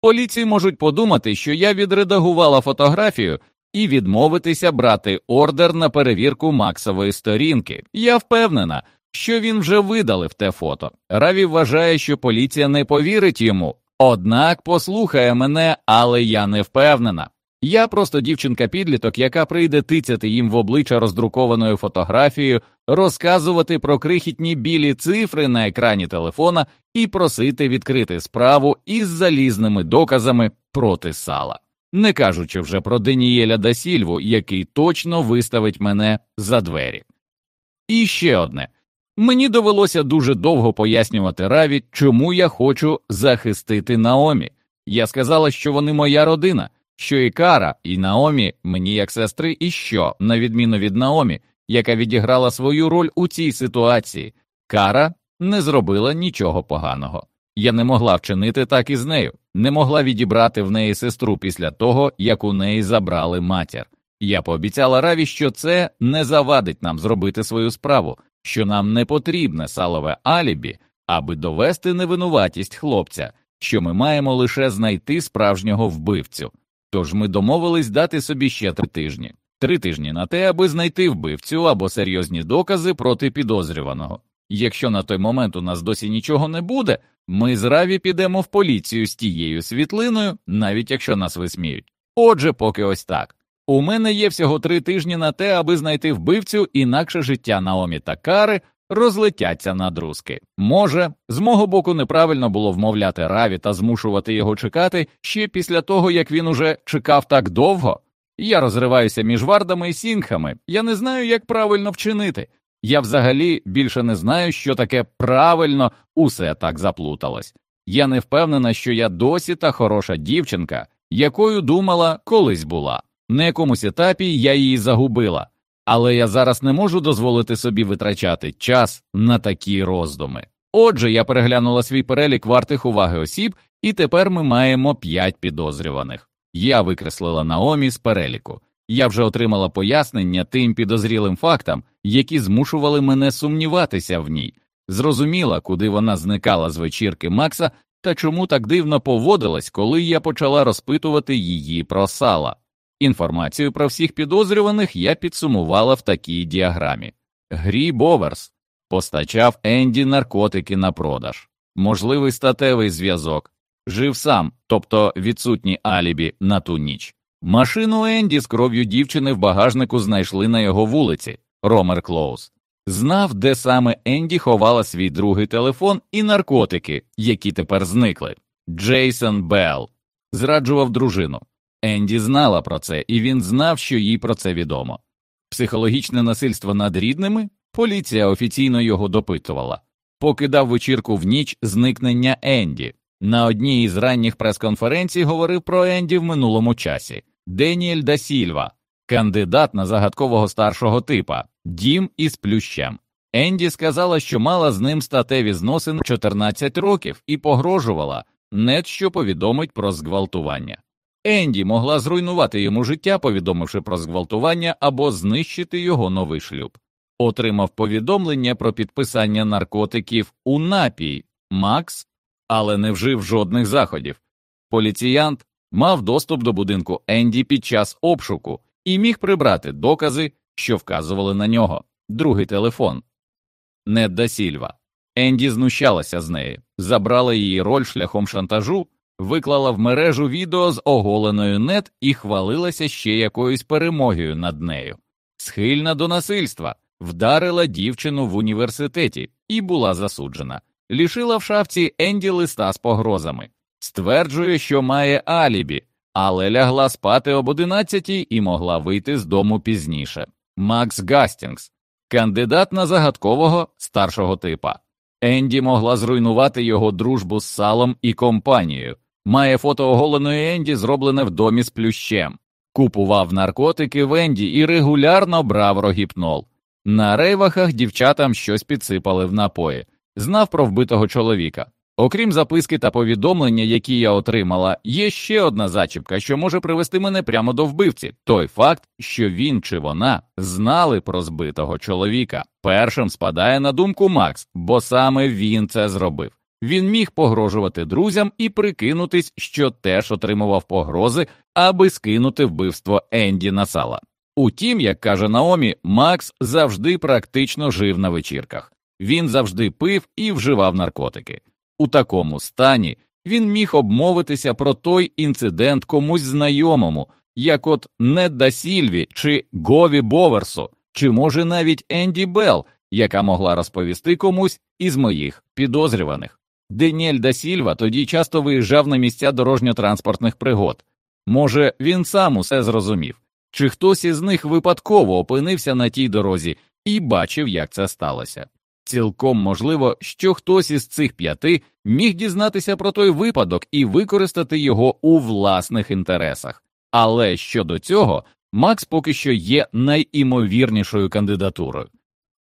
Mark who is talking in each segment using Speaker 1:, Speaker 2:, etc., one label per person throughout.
Speaker 1: Поліції можуть подумати, що я відредагувала фотографію і відмовитися брати ордер на перевірку Максової сторінки. Я впевнена, що він вже видалив те фото. Раві вважає, що поліція не повірить йому, однак послухає мене, але я не впевнена. Я просто дівчинка-підліток, яка прийде тицяти їм в обличчя роздрукованою фотографією, розказувати про крихітні білі цифри на екрані телефона і просити відкрити справу із залізними доказами проти сала, не кажучи вже про Денієля Дасільву, який точно виставить мене за двері. І ще одне. Мені довелося дуже довго пояснювати Раві, чому я хочу захистити Наомі. Я сказала, що вони моя родина, що і Кара, і Наомі мені як сестри, і що, на відміну від Наомі, яка відіграла свою роль у цій ситуації, Кара не зробила нічого поганого. Я не могла вчинити так і з нею, не могла відібрати в неї сестру після того, як у неї забрали матір. Я пообіцяла Раві, що це не завадить нам зробити свою справу, що нам не потрібне салове алібі, аби довести невинуватість хлопця, що ми маємо лише знайти справжнього вбивцю. Тож ми домовились дати собі ще три тижні, три тижні на те, аби знайти вбивцю або серйозні докази проти підозрюваного. Якщо на той момент у нас досі нічого не буде, ми з Раві підемо в поліцію з тією світлиною, навіть якщо нас висміють. Отже, поки ось так. У мене є всього три тижні на те, аби знайти вбивцю, інакше життя Наомі та Кари розлетяться на друзки. Може, з мого боку неправильно було вмовляти Раві та змушувати його чекати ще після того, як він уже чекав так довго. Я розриваюся між вардами і сінгхами. Я не знаю, як правильно вчинити. Я взагалі більше не знаю, що таке правильно усе так заплуталось. Я не впевнена, що я досі та хороша дівчинка, якою думала колись була. На якомусь етапі я її загубила, але я зараз не можу дозволити собі витрачати час на такі роздуми. Отже, я переглянула свій перелік вартих уваги осіб, і тепер ми маємо п'ять підозрюваних. Я викреслила Наомі з переліку. Я вже отримала пояснення тим підозрілим фактам, які змушували мене сумніватися в ній, зрозуміла, куди вона зникала з вечірки Макса та чому так дивно поводилась, коли я почала розпитувати її про сала. Інформацію про всіх підозрюваних я підсумувала в такій діаграмі. Грі Боверс постачав Енді наркотики на продаж, можливий статевий зв'язок, жив сам, тобто відсутні алібі на ту ніч. Машину Енді з кров'ю дівчини в багажнику знайшли на його вулиці. Ромер Клоус. Знав, де саме Енді ховала свій другий телефон і наркотики, які тепер зникли. Джейсон Белл зраджував дружину. Енді знала про це, і він знав, що їй про це відомо. Психологічне насильство над рідними поліція офіційно його допитувала, покидав вечірку в ніч зникнення Енді. На одній із ранніх прес-конференцій говорив про Енді в минулому часі Деніель да Сільва, кандидат на загадкового старшого типа, дім із плющем. Енді сказала, що мала з ним статеві зносин 14 років і погрожувала, нет що повідомить про зґвалтування. Енді могла зруйнувати йому життя, повідомивши про зґвалтування або знищити його новий шлюб. Отримав повідомлення про підписання наркотиків у напій Макс, але не вжив жодних заходів. Поліціянт мав доступ до будинку Енді під час обшуку і міг прибрати докази, що вказували на нього, другий телефон. Недда Сільва. Енді знущалася з неї, забрала її роль шляхом шантажу виклала в мережу відео з оголеною нет і хвалилася ще якоюсь перемогою над нею. Схильна до насильства, вдарила дівчину в університеті і була засуджена, лишила в шафці Енді листа з погрозами, стверджує, що має алібі, але лягла спати об одинадцятій і могла вийти з дому пізніше. Макс Гастінгс, кандидат на загадкового старшого типа. Енді могла зруйнувати його дружбу з салом і компанією, Має фото оголеної Енді, зроблене в домі з плющем, купував наркотики в Енді і регулярно брав рогіпнол. На рейвахах дівчатам щось підсипали в напої, знав про вбитого чоловіка. Окрім записки та повідомлення, які я отримала, є ще одна зачіпка, що може привести мене прямо до вбивці той факт, що він чи вона знали про збитого чоловіка. Першим спадає на думку Макс, бо саме він це зробив. Він міг погрожувати друзям і прикинутись, що теж отримував погрози, аби скинути вбивство Енді Насала. Утім, як каже Наомі, Макс завжди практично жив на вечірках. Він завжди пив і вживав наркотики. У такому стані він міг обмовитися про той інцидент комусь знайомому, як от Недда Сільві чи Гові Боверсу, чи може навіть Енді Белл, яка могла розповісти комусь із моїх підозрюваних. Деніель да Сільва тоді часто виїжджав на місця дорожньо-транспортних пригод. Може, він сам усе зрозумів, чи хтось із них випадково опинився на тій дорозі і бачив, як це сталося. Цілком можливо, що хтось із цих п'яти міг дізнатися про той випадок і використати його у власних інтересах. Але щодо цього, Макс поки що є найімовірнішою кандидатурою.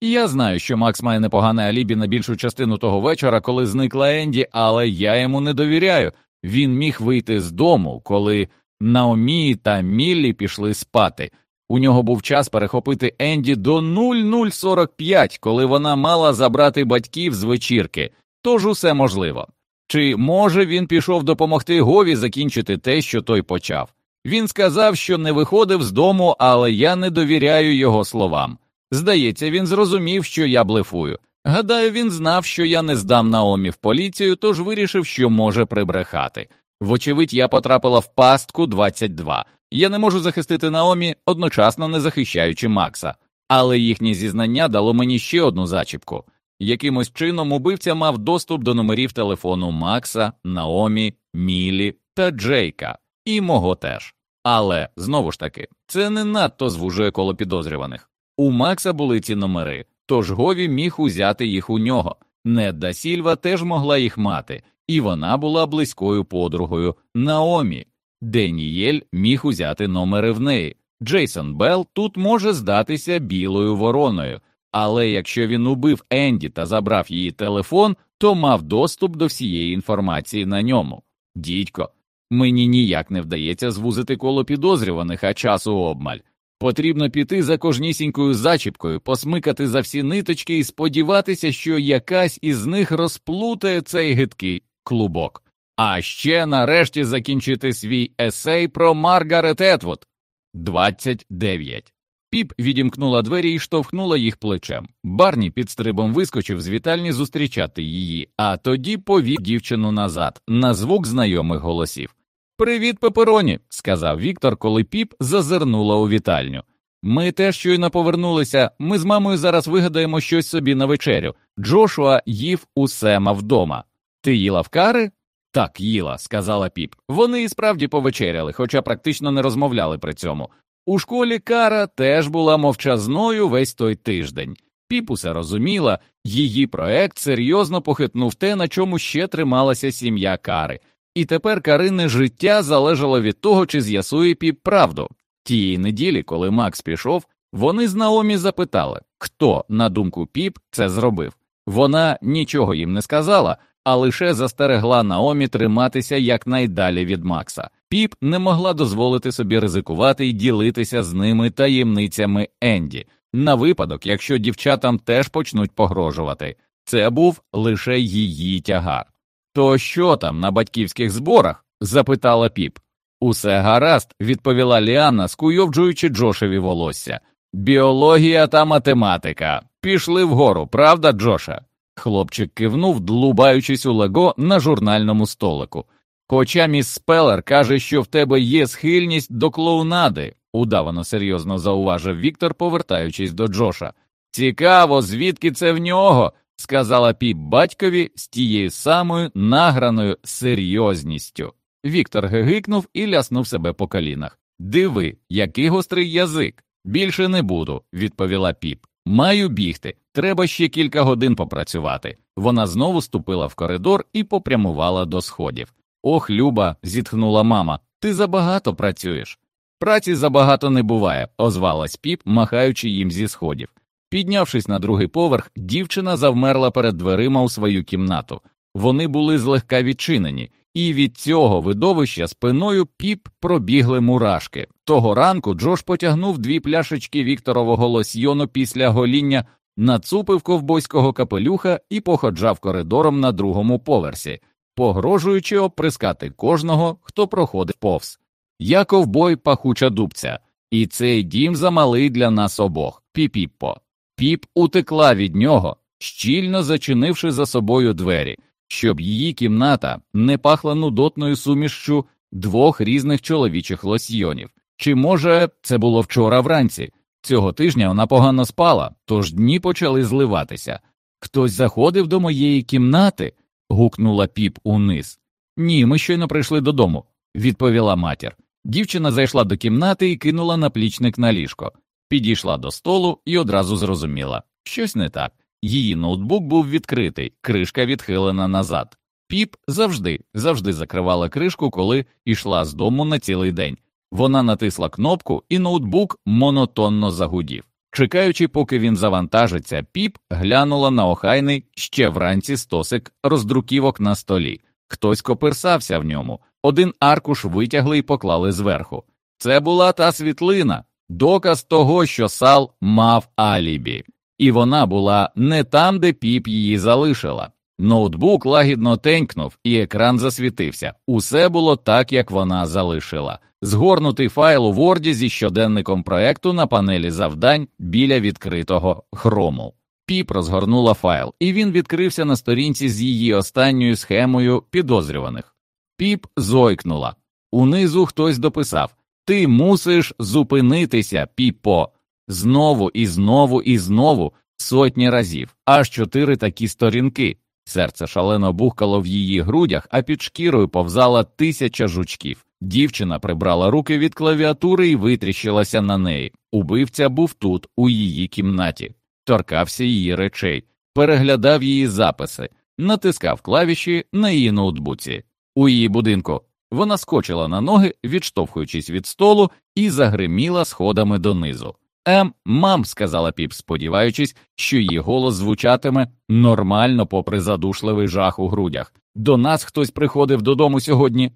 Speaker 1: Я знаю, що Макс має непогане алібі на більшу частину того вечора, коли зникла Енді, але я йому не довіряю. Він міг вийти з дому, коли Наомі та Міллі пішли спати. У нього був час перехопити Енді до 0045, коли вона мала забрати батьків з вечірки, тож усе можливо. Чи може він пішов допомогти Гові закінчити те, що той почав? Він сказав, що не виходив з дому, але я не довіряю його словам. Здається, він зрозумів, що я блефую. Гадаю, він знав, що я не здам Наомі в поліцію, тож вирішив, що може прибрехати. Вочевидь, я потрапила в пастку 22. Я не можу захистити Наомі, одночасно не захищаючи Макса, але їхнє зізнання дало мені ще одну зачіпку. Якимось чином убивця мав доступ до номерів телефону Макса, Наомі, Мілі та Джейка, і мого теж. Але знову ж таки, це не надто звужує коло підозрюваних. У Макса були ці номери, тож Гові міг узяти їх у нього. Недда Сільва теж могла їх мати, і вона була близькою подругою Наомі. Денієль міг узяти номери в неї. Джейсон Белл тут може здатися білою вороною, але якщо він убив Енді та забрав її телефон, то мав доступ до всієї інформації на ньому. Дідько, мені ніяк не вдається звузити коло підозрюваних, а часу обмаль. Потрібно піти за кожнісінькою зачіпкою, посмикати за всі ниточки і сподіватися, що якась із них розплутає цей гидкий клубок. А ще нарешті закінчити свій есей про Маргарет Етвуд. 29. Піп відімкнула двері і штовхнула їх плечем. Барні під стрибом вискочив з вітальні зустрічати її, а тоді повів дівчину назад на звук знайомих голосів. Привіт, пепероні, сказав Віктор, коли піп зазирнула у вітальню. Ми теж щойно повернулися. Ми з мамою зараз вигадаємо щось собі на вечерю. Джошуа їв у Сема вдома. Ти їла в кари? Так, їла, сказала піп. Вони і справді повечеряли, хоча практично не розмовляли при цьому. У школі кара теж була мовчазною весь той тиждень. Піп усе розуміла, її проект серйозно похитнув те, на чому ще трималася сім'я кари. І тепер Карине життя залежало від того, чи з'ясує піп правду. Тієї неділі, коли Макс пішов, вони з Наомі запитали, хто, на думку піп, це зробив. Вона нічого їм не сказала, а лише застерегла Наомі триматися якнайдалі від Макса. Піп не могла дозволити собі ризикувати і ділитися з ними таємницями Енді, на випадок, якщо дівчатам теж почнуть погрожувати. Це був лише її тягар. То що там на батьківських зборах? запитала піп. Усе гаразд, відповіла Ліанна, скуйовджуючи Джошеві волосся. Біологія та математика. Пішли вгору, правда, Джоша? Хлопчик кивнув, длубаючись у лего на журнальному столику. Хоча міс Спелер каже, що в тебе є схильність до клоунади, удавано серйозно зауважив Віктор, повертаючись до Джоша. Цікаво, звідки це в нього? Сказала піп батькові з тією самою награною серйозністю. Віктор гигикнув і ляснув себе по колінах. Диви, який гострий язик. Більше не буду, відповіла піп. Маю бігти. Треба ще кілька годин попрацювати. Вона знову ступила в коридор і попрямувала до сходів. Ох, Люба, зітхнула мама, ти забагато працюєш. Праці забагато не буває, озвалась піп, махаючи їм зі сходів. Піднявшись на другий поверх, дівчина завмерла перед дверима у свою кімнату. Вони були злегка відчинені, і від цього видовища спиною піп пробігли мурашки. Того ранку Джош потягнув дві пляшечки Вікторового лосьйону після гоління нацупив ковбойського капелюха і походжав коридором на другому поверсі, погрожуючи оприскати кожного, хто проходив повз. Я ковбой пахуча дубця, і цей дім замалий для нас обох. Піпіппо. Піп утекла від нього, щільно зачинивши за собою двері, щоб її кімната не пахла нудотною сумішчю двох різних чоловічих лосьйонів. Чи може це було вчора вранці? Цього тижня вона погано спала, тож дні почали зливатися. Хтось заходив до моєї кімнати. гукнула піп униз. Ні, ми щойно прийшли додому, відповіла матір. Дівчина зайшла до кімнати і кинула наплічник на ліжко, підійшла до столу і одразу зрозуміла щось не так. Її ноутбук був відкритий, кришка відхилена назад. Піп завжди, завжди закривала кришку, коли йшла з дому на цілий день. Вона натисла кнопку, і ноутбук монотонно загудів. Чекаючи, поки він завантажиться, піп глянула на охайний ще вранці стосик роздруківок на столі. Хтось коперсався в ньому, один аркуш витягли і поклали зверху. Це була та світлина, доказ того, що Сал мав алібі, і вона була не там, де піп її залишила. Ноутбук лагідно тенькнув, і екран засвітився. Усе було так, як вона залишила. Згорнутий файл у Word зі щоденником проекту на панелі завдань біля відкритого хрому. Піп розгорнула файл, і він відкрився на сторінці з її останньою схемою підозрюваних. Піп зойкнула. Унизу хтось дописав Ти мусиш зупинитися, піпо. Знову і знову і знову сотні разів, аж чотири такі сторінки. Серце шалено бухкало в її грудях, а під шкірою повзала тисяча жучків. Дівчина прибрала руки від клавіатури і витріщилася на неї. Убивця був тут, у її кімнаті, торкався її речей, переглядав її записи, натискав клавіші на її ноутбуці. У її будинку вона скочила на ноги, відштовхуючись від столу, і загриміла сходами донизу. Ем, мам, сказала піп, сподіваючись, що її голос звучатиме нормально, попри задушливий жах у грудях. До нас хтось приходив додому сьогодні.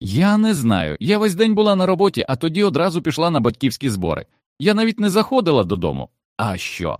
Speaker 1: Я не знаю. Я весь день була на роботі, а тоді одразу пішла на батьківські збори. Я навіть не заходила додому. А що?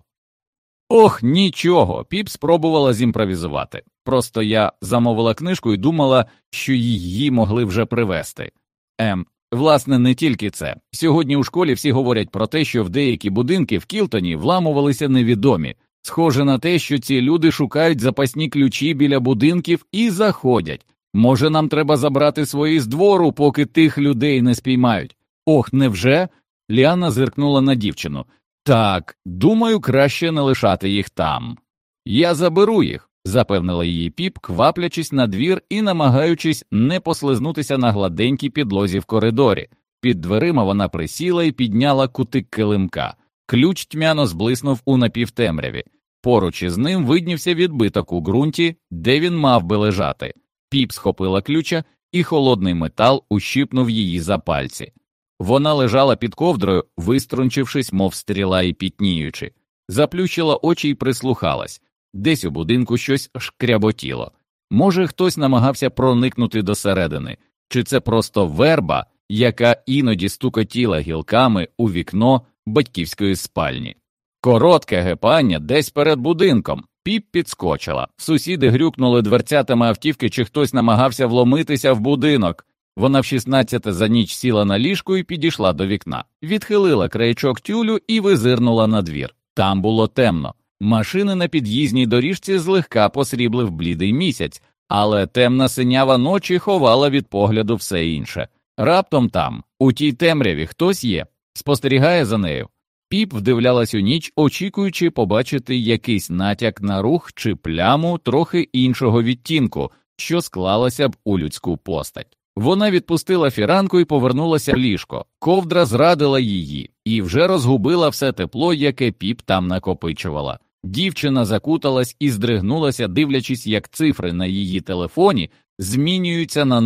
Speaker 1: Ох, нічого. Піп спробувала зімпровізувати. Просто я замовила книжку і думала, що її могли вже привезти. Ем, власне, не тільки це. Сьогодні у школі всі говорять про те, що в деякі будинки в Кілтоні вламувалися невідомі. Схоже на те, що ці люди шукають запасні ключі біля будинків і заходять. Може, нам треба забрати свої з двору, поки тих людей не спіймають. Ох, невже? Ліана зиркнула на дівчину. Так, думаю, краще не лишати їх там. Я заберу їх, запевнила її піп, кваплячись на двір і намагаючись не послизнутися на гладенькій підлозі в коридорі. Під дверима вона присіла і підняла кутик килимка. Ключ тьмяно зблиснув у напівтемряві. Поруч із ним виднівся відбиток у ґрунті, де він мав би лежати. Піп схопила ключа, і холодний метал ущипнув її за пальці. Вона лежала під ковдрою, виструнчившись, мов стріла і пітніючи, заплющила очі і прислухалась десь у будинку щось шкряботіло. Може, хтось намагався проникнути досередини, чи це просто верба, яка іноді стукотіла гілками у вікно батьківської спальні. Коротке гепання десь перед будинком. Піп підскочила. Сусіди грюкнули дверцятами автівки, чи хтось намагався вломитися в будинок. Вона в 16 за ніч сіла на ліжку і підійшла до вікна, відхилила краєчок тюлю і визирнула на двір. Там було темно. Машини на під'їзній доріжці злегка посріблив блідий місяць, але темна синява ночі ховала від погляду все інше. Раптом там, у тій темряві, хтось є, спостерігає за нею. Піп вдивлялась у ніч, очікуючи побачити якийсь натяк на рух чи пляму трохи іншого відтінку, що склалася б у людську постать. Вона відпустила фіранку і повернулася в ліжко. Ковдра зрадила її і вже розгубила все тепло, яке піп там накопичувала. Дівчина закуталась і здригнулася, дивлячись, як цифри на її телефоні змінюються на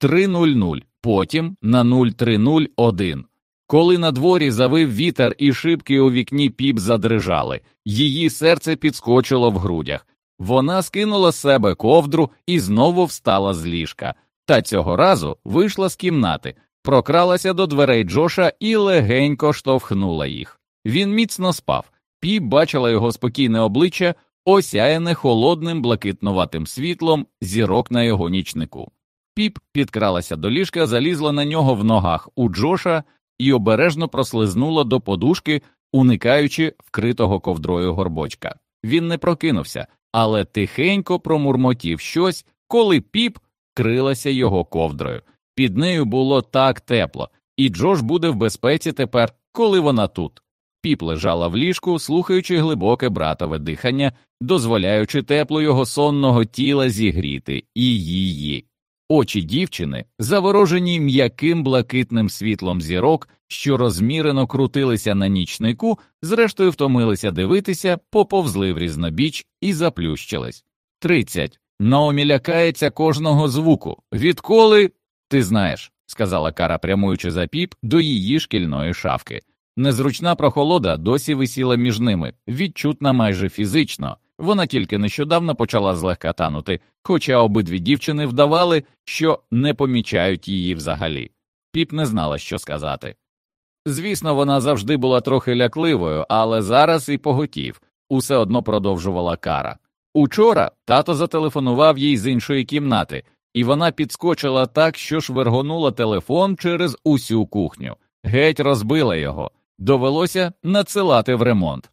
Speaker 1: 0300, потім на 0301. Коли на дворі завив вітер і шибки у вікні піп задрижали, її серце підскочило в грудях. Вона скинула з себе ковдру і знову встала з ліжка, та цього разу вийшла з кімнати, прокралася до дверей Джоша і легенько штовхнула їх. Він міцно спав. Піп бачила його спокійне обличчя, осяяне холодним блакитнуватим світлом зірок на його нічнику. Піп підкралася до ліжка, залізла на нього в ногах у Джоша і обережно прослизнула до подушки, уникаючи вкритого ковдрою горбочка. Він не прокинувся, але тихенько промурмотів щось, коли піп крилася його ковдрою. Під нею було так тепло, і Джош буде в безпеці тепер, коли вона тут. Піп лежала в ліжку, слухаючи глибоке братове дихання, дозволяючи тепло його сонного тіла зігріти і її. Очі дівчини, заворожені м'яким блакитним світлом зірок, що розмірено крутилися на нічнику, зрештою втомилися дивитися, поповзли в різнобіч і заплющились. Тридцять. Наомі лякається кожного звуку. Відколи ти знаєш, сказала Кара, прямуючи за піп до її шкільної шафки. Незручна прохолода досі висіла між ними, відчутна майже фізично. Вона тільки нещодавно почала злегка танути, хоча обидві дівчини вдавали, що не помічають її взагалі. Піп не знала, що сказати. Звісно, вона завжди була трохи лякливою, але зараз і поготів, усе одно продовжувала кара. Учора тато зателефонував їй з іншої кімнати, і вона підскочила так, що швергонула телефон через усю кухню, геть розбила його, довелося надсилати в ремонт.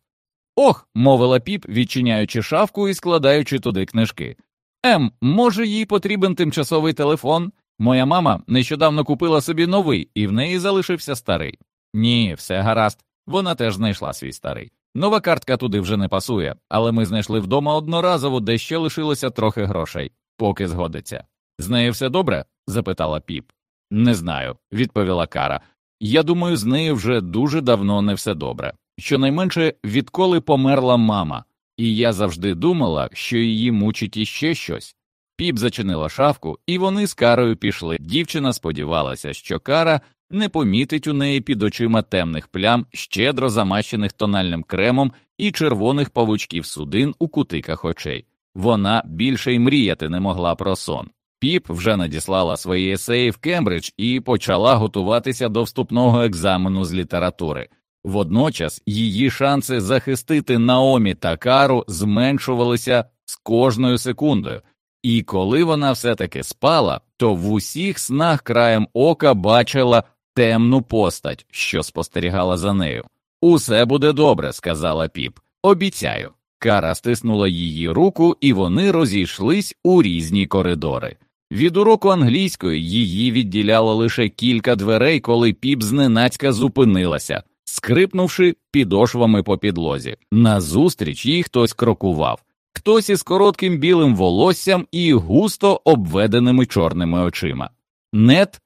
Speaker 1: Ох, мовила піп, відчиняючи шафку і складаючи туди книжки. Ем, може, їй потрібен тимчасовий телефон? Моя мама нещодавно купила собі новий, і в неї залишився старий. Ні, все гаразд, вона теж знайшла свій старий. Нова картка туди вже не пасує, але ми знайшли вдома одноразово, де ще лишилося трохи грошей, поки згодиться. З нею все добре? запитала піп. Не знаю, відповіла Кара. Я думаю, з нею вже дуже давно не все добре. Щонайменше відколи померла мама, і я завжди думала, що її мучить іще щось. Піп зачинила шафку, і вони з карою пішли. Дівчина сподівалася, що кара не помітить у неї під очима темних плям, щедро замащених тональним кремом і червоних павучків судин у кутиках очей. Вона більше й мріяти не могла про сон. Піп вже надіслала свої есеї в Кембридж і почала готуватися до вступного екзамену з літератури. Водночас її шанси захистити Наомі та Кару зменшувалися з кожною секундою, і коли вона все таки спала, то в усіх снах краєм ока бачила темну постать, що спостерігала за нею. Усе буде добре, сказала піп. Обіцяю. Кара стиснула її руку, і вони розійшлись у різні коридори. Від уроку англійської її відділяло лише кілька дверей, коли піп зненацька зупинилася, скрипнувши підошвами по підлозі. Назустріч їй хтось крокував, хтось із коротким білим волоссям і густо обведеними чорними очима. Нет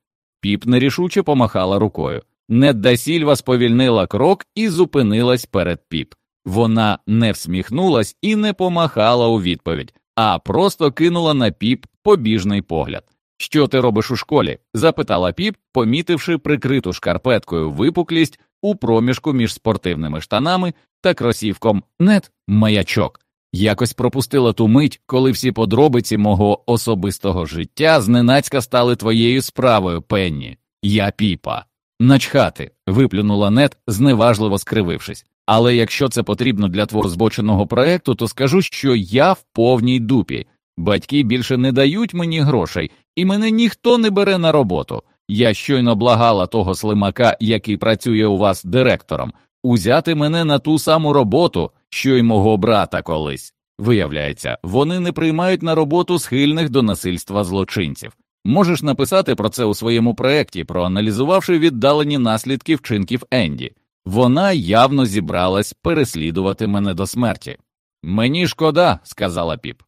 Speaker 1: Піп нерішуче помахала рукою. Недда Сільва сповільнила крок і зупинилась перед піп. Вона не всміхнулась і не помахала у відповідь, а просто кинула на піп побіжний погляд. Що ти робиш у школі? запитала піп, помітивши прикриту шкарпеткою випуклість у проміжку між спортивними штанами та кросівком нет маячок. Якось пропустила ту мить, коли всі подробиці мого особистого життя зненацька стали твоєю справою, Пенні. Я піпа. Начхати, виплюнула нет, зневажливо скривившись. Але якщо це потрібно для твого збоченого проекту, то скажу, що я в повній дупі. Батьки більше не дають мені грошей, і мене ніхто не бере на роботу. Я щойно благала того слимака, який працює у вас директором, узяти мене на ту саму роботу, що й мого брата колись. Виявляється, вони не приймають на роботу схильних до насильства злочинців. Можеш написати про це у своєму проєкті, проаналізувавши віддалені наслідки вчинків Енді. Вона явно зібралась переслідувати мене до смерті. Мені шкода, сказала піп.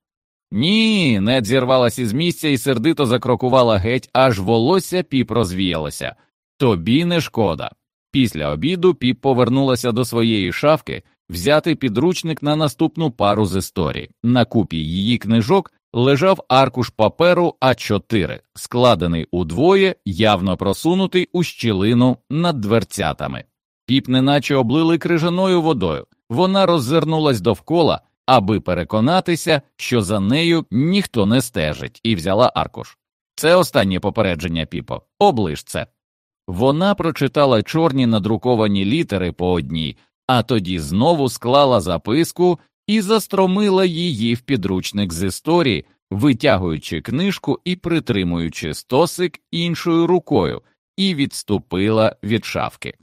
Speaker 1: Ні, нед зірвалась із місця і сердито закрокувала геть, аж волосся піп розвіялося. Тобі не шкода. Після обіду піп повернулася до своєї шафки взяти підручник на наступну пару з історії. На купі її книжок лежав аркуш паперу А4, складений удвоє, явно просунутий у щілину над дверцятами. Піп неначе облили крижаною водою. Вона роззирнулась довкола, аби переконатися, що за нею ніхто не стежить, і взяла аркуш. Це останнє попередження, піпо, оближ це. Вона прочитала чорні надруковані літери по одній, а тоді знову склала записку і застромила її в підручник з історії, витягуючи книжку і притримуючи стосик іншою рукою, і відступила від шафки.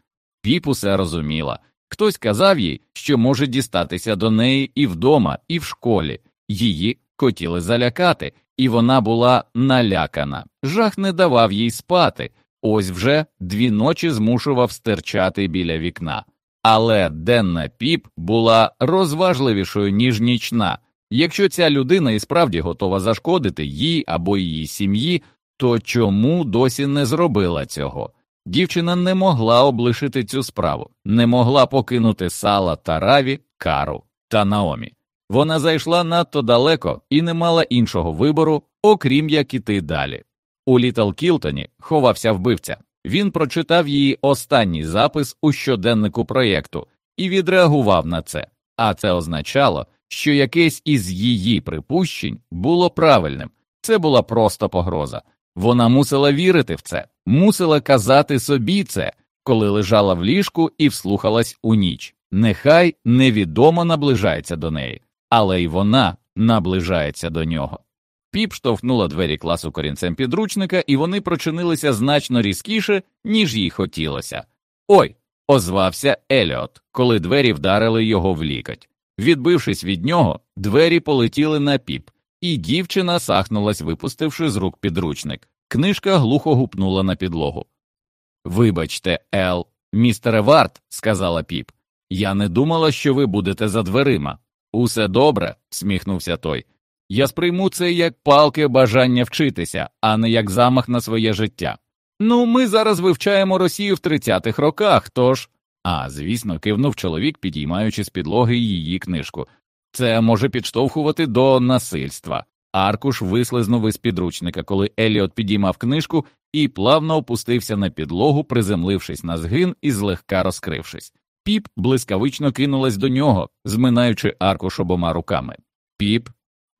Speaker 1: Піп усе розуміла. Хтось казав їй, що може дістатися до неї і вдома, і в школі. Її хотіли залякати, і вона була налякана. Жах не давав їй спати. Ось вже дві ночі змушував стерчати біля вікна. Але денна піп була розважливішою, ніж нічна. Якщо ця людина і справді готова зашкодити їй або її сім'ї, то чому досі не зробила цього? Дівчина не могла облишити цю справу, не могла покинути сала та раві, кару та Наомі. Вона зайшла надто далеко і не мала іншого вибору, окрім як іти далі. У Літл Кілтоні ховався вбивця. Він прочитав її останній запис у щоденнику проєкту і відреагував на це, а це означало, що якесь із її припущень було правильним. Це була просто погроза. Вона мусила вірити в це, мусила казати собі це, коли лежала в ліжку і вслухалась у ніч. Нехай невідомо наближається до неї, але й вона наближається до нього. Піп штовхнула двері класу корінцем підручника, і вони прочинилися значно різкіше, ніж їй хотілося. Ой, озвався Еліот, коли двері вдарили його в лікоть. Відбившись від нього, двері полетіли на піп, і дівчина сахнулась, випустивши з рук підручник. Книжка глухо гупнула на підлогу. Вибачте, Ел, містере Варт, сказала піп. Я не думала, що ви будете за дверима. Усе добре, сміхнувся той. Я сприйму це як палке бажання вчитися, а не як замах на своє життя. Ну, ми зараз вивчаємо Росію в 30-х роках, тож. А, звісно, кивнув чоловік, підіймаючи з підлоги її книжку. Це може підштовхувати до насильства. Аркуш вислизнув із підручника, коли Еліот підіймав книжку і плавно опустився на підлогу, приземлившись на згин і злегка розкрившись. Піп блискавично кинулась до нього, зминаючи аркуш обома руками. Піп.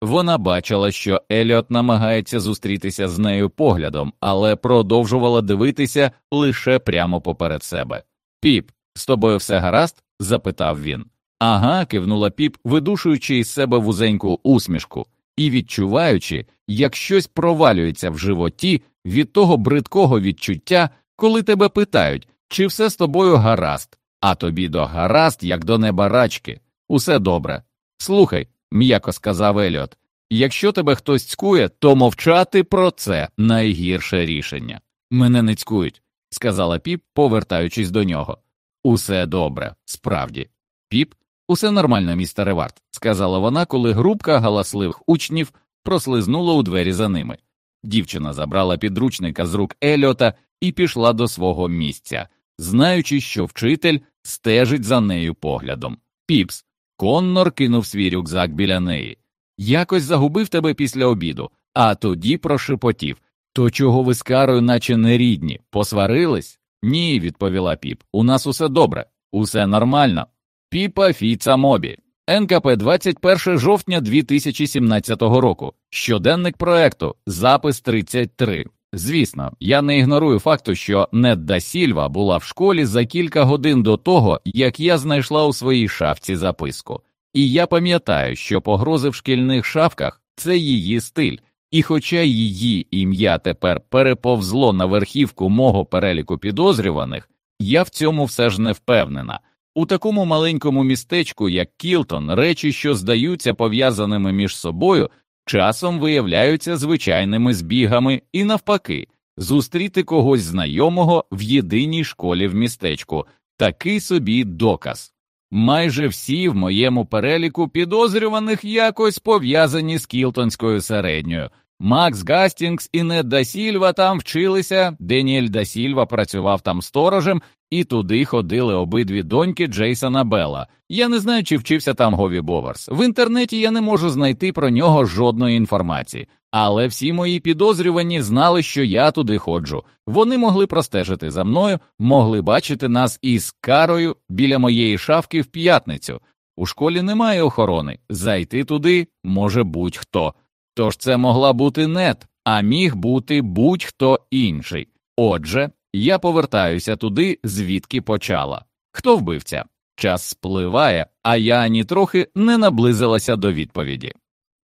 Speaker 1: Вона бачила, що Еліот намагається зустрітися з нею поглядом, але продовжувала дивитися лише прямо поперед себе. Піп, з тобою все гаразд? запитав він. Ага, кивнула піп, видушуючи із себе вузеньку усмішку і відчуваючи, як щось провалюється в животі від того бридкого відчуття, коли тебе питають, чи все з тобою гаразд, а тобі до гаразд, як до неба рачки. Усе добре. Слухай, м'яко сказав Еліот, якщо тебе хтось цькує, то мовчати про це найгірше рішення. Мене не цькують, сказала піп, повертаючись до нього. Усе добре, справді. Піп, усе нормально, містере Варт, сказала вона, коли групка галасливих учнів прослизнула у двері за ними. Дівчина забрала підручника з рук Еліота і пішла до свого місця, знаючи, що вчитель стежить за нею поглядом. Піпс, Коннор кинув свій рюкзак біля неї. Якось загубив тебе після обіду, а тоді прошепотів то чого ви з карою, наче не рідні, посварились? Ні, відповіла піп. У нас усе добре, усе нормально. Піпа Фіца Мобі. НКП 21 жовтня 2017 року. Щоденник проекту, запис 33. Звісно, я не ігнорую факту, що Недда Сільва була в школі за кілька годин до того, як я знайшла у своїй шафці записку. І я пам'ятаю, що погрози в шкільних шафках це її стиль, і хоча її ім'я тепер переповзло на верхівку мого переліку підозрюваних, я в цьому все ж не впевнена. У такому маленькому містечку, як Кілтон, речі, що здаються пов'язаними між собою, часом виявляються звичайними збігами і, навпаки, зустріти когось знайомого в єдиній школі в містечку такий собі доказ. Майже всі в моєму переліку підозрюваних якось пов'язані з Кілтонською середньою. Макс Гастінгс і Нед Дасільва там вчилися, Деніель Дасільва працював там сторожем, і туди ходили обидві доньки Джейсона Белла. Я не знаю, чи вчився там Гові Боварс. В інтернеті я не можу знайти про нього жодної інформації, але всі мої підозрювані знали, що я туди ходжу. Вони могли простежити за мною, могли бачити нас із карою біля моєї шафки в п'ятницю. У школі немає охорони, зайти туди може будь-хто. Тож це могла бути нет, а міг бути будь-хто інший. Отже, я повертаюся туди, звідки почала. Хто вбивця? Час спливає, а я ані трохи не наблизилася до відповіді.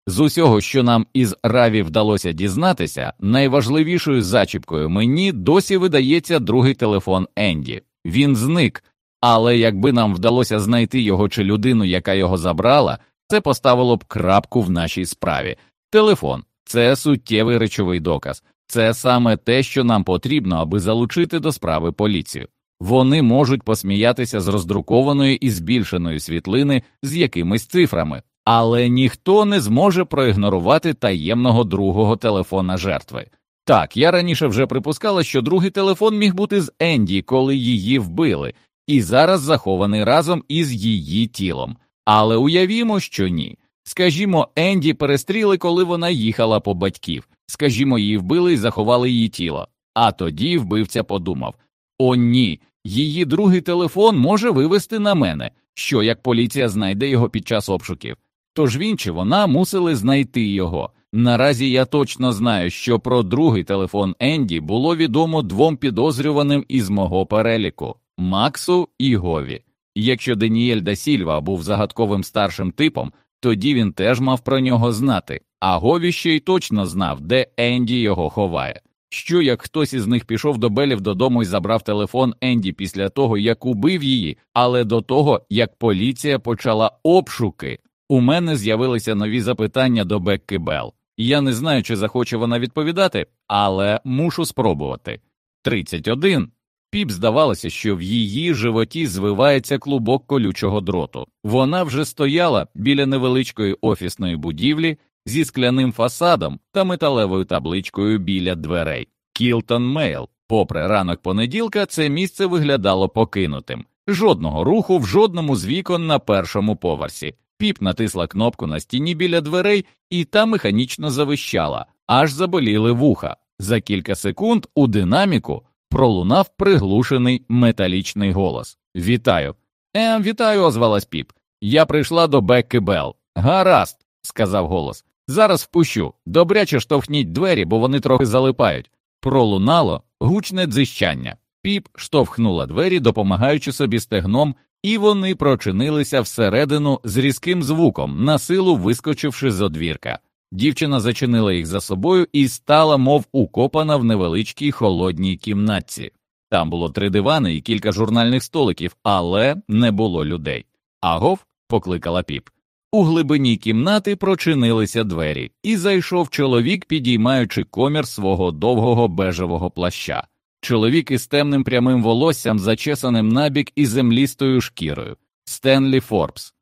Speaker 1: З усього, що нам із Раві вдалося дізнатися, найважливішою зачіпкою мені досі видається другий телефон Енді. Він зник, але якби нам вдалося знайти його чи людину, яка його забрала, це поставило б крапку в нашій справі. Телефон це суттєвий речовий доказ, це саме те, що нам потрібно, аби залучити до справи поліцію. Вони можуть посміятися з роздрукованої і збільшеної світлини з якимись цифрами, але ніхто не зможе проігнорувати таємного другого телефона жертви. Так, я раніше вже припускала, що другий телефон міг бути з Енді, коли її вбили, і зараз захований разом із її тілом. Але уявімо, що ні. Скажімо, Енді перестріли, коли вона їхала по батьків, скажімо, її вбили і заховали її тіло. А тоді вбивця подумав о, ні, її другий телефон може вивести на мене, що як поліція знайде його під час обшуків. Тож він чи вона мусили знайти його. Наразі я точно знаю, що про другий телефон Енді було відомо двом підозрюваним із мого переліку Максу і Гові. Якщо Даніель да Сільва був загадковим старшим типом, тоді він теж мав про нього знати, а Гові ще й точно знав, де Енді його ховає. Що як хтось із них пішов до Белів додому і забрав телефон Енді після того, як убив її, але до того, як поліція почала обшуки, у мене з'явилися нові запитання до Бекки Белл. Я не знаю, чи захоче вона відповідати, але мушу спробувати. 31. Піп здавалося, що в її животі звивається клубок колючого дроту. Вона вже стояла біля невеличкої офісної будівлі зі скляним фасадом та металевою табличкою біля дверей. Кілтон Мейл. Попри ранок понеділка, це місце виглядало покинутим. Жодного руху в жодному з вікон на першому поверсі. Піп натисла кнопку на стіні біля дверей, і та механічно завищала, аж заболіли вуха. За кілька секунд у динаміку пролунав приглушений металічний голос. Вітаю. Ем, вітаю, озвалась піп. Я прийшла до Бекки Белл. Гаразд, сказав голос. Зараз впущу. Добряче штовхніть двері, бо вони трохи залипають. Пролунало гучне дзищання. Піп штовхнула двері, допомагаючи собі стегном, і вони прочинилися всередину з різким звуком, на силу вискочивши з одвірка. Дівчина зачинила їх за собою і стала, мов укопана в невеличкій холодній кімнатці. Там було три дивани і кілька журнальних столиків, але не було людей. Агов покликала піп. У глибині кімнати прочинилися двері, і зайшов чоловік, підіймаючи комір свого довгого бежевого плаща. Чоловік із темним прямим волоссям, зачесаним набік і землістою шкірою Стенлі Форбс.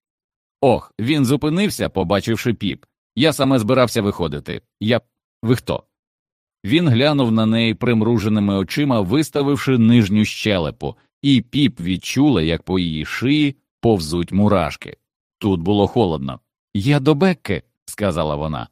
Speaker 1: Ох, він зупинився, побачивши піп. Я саме збирався виходити. Я. Ви хто? Він глянув на неї примруженими очима, виставивши нижню щелепу, і піп відчула, як по її шиї повзуть мурашки. Тут було холодно. Я до Бекки, сказала вона.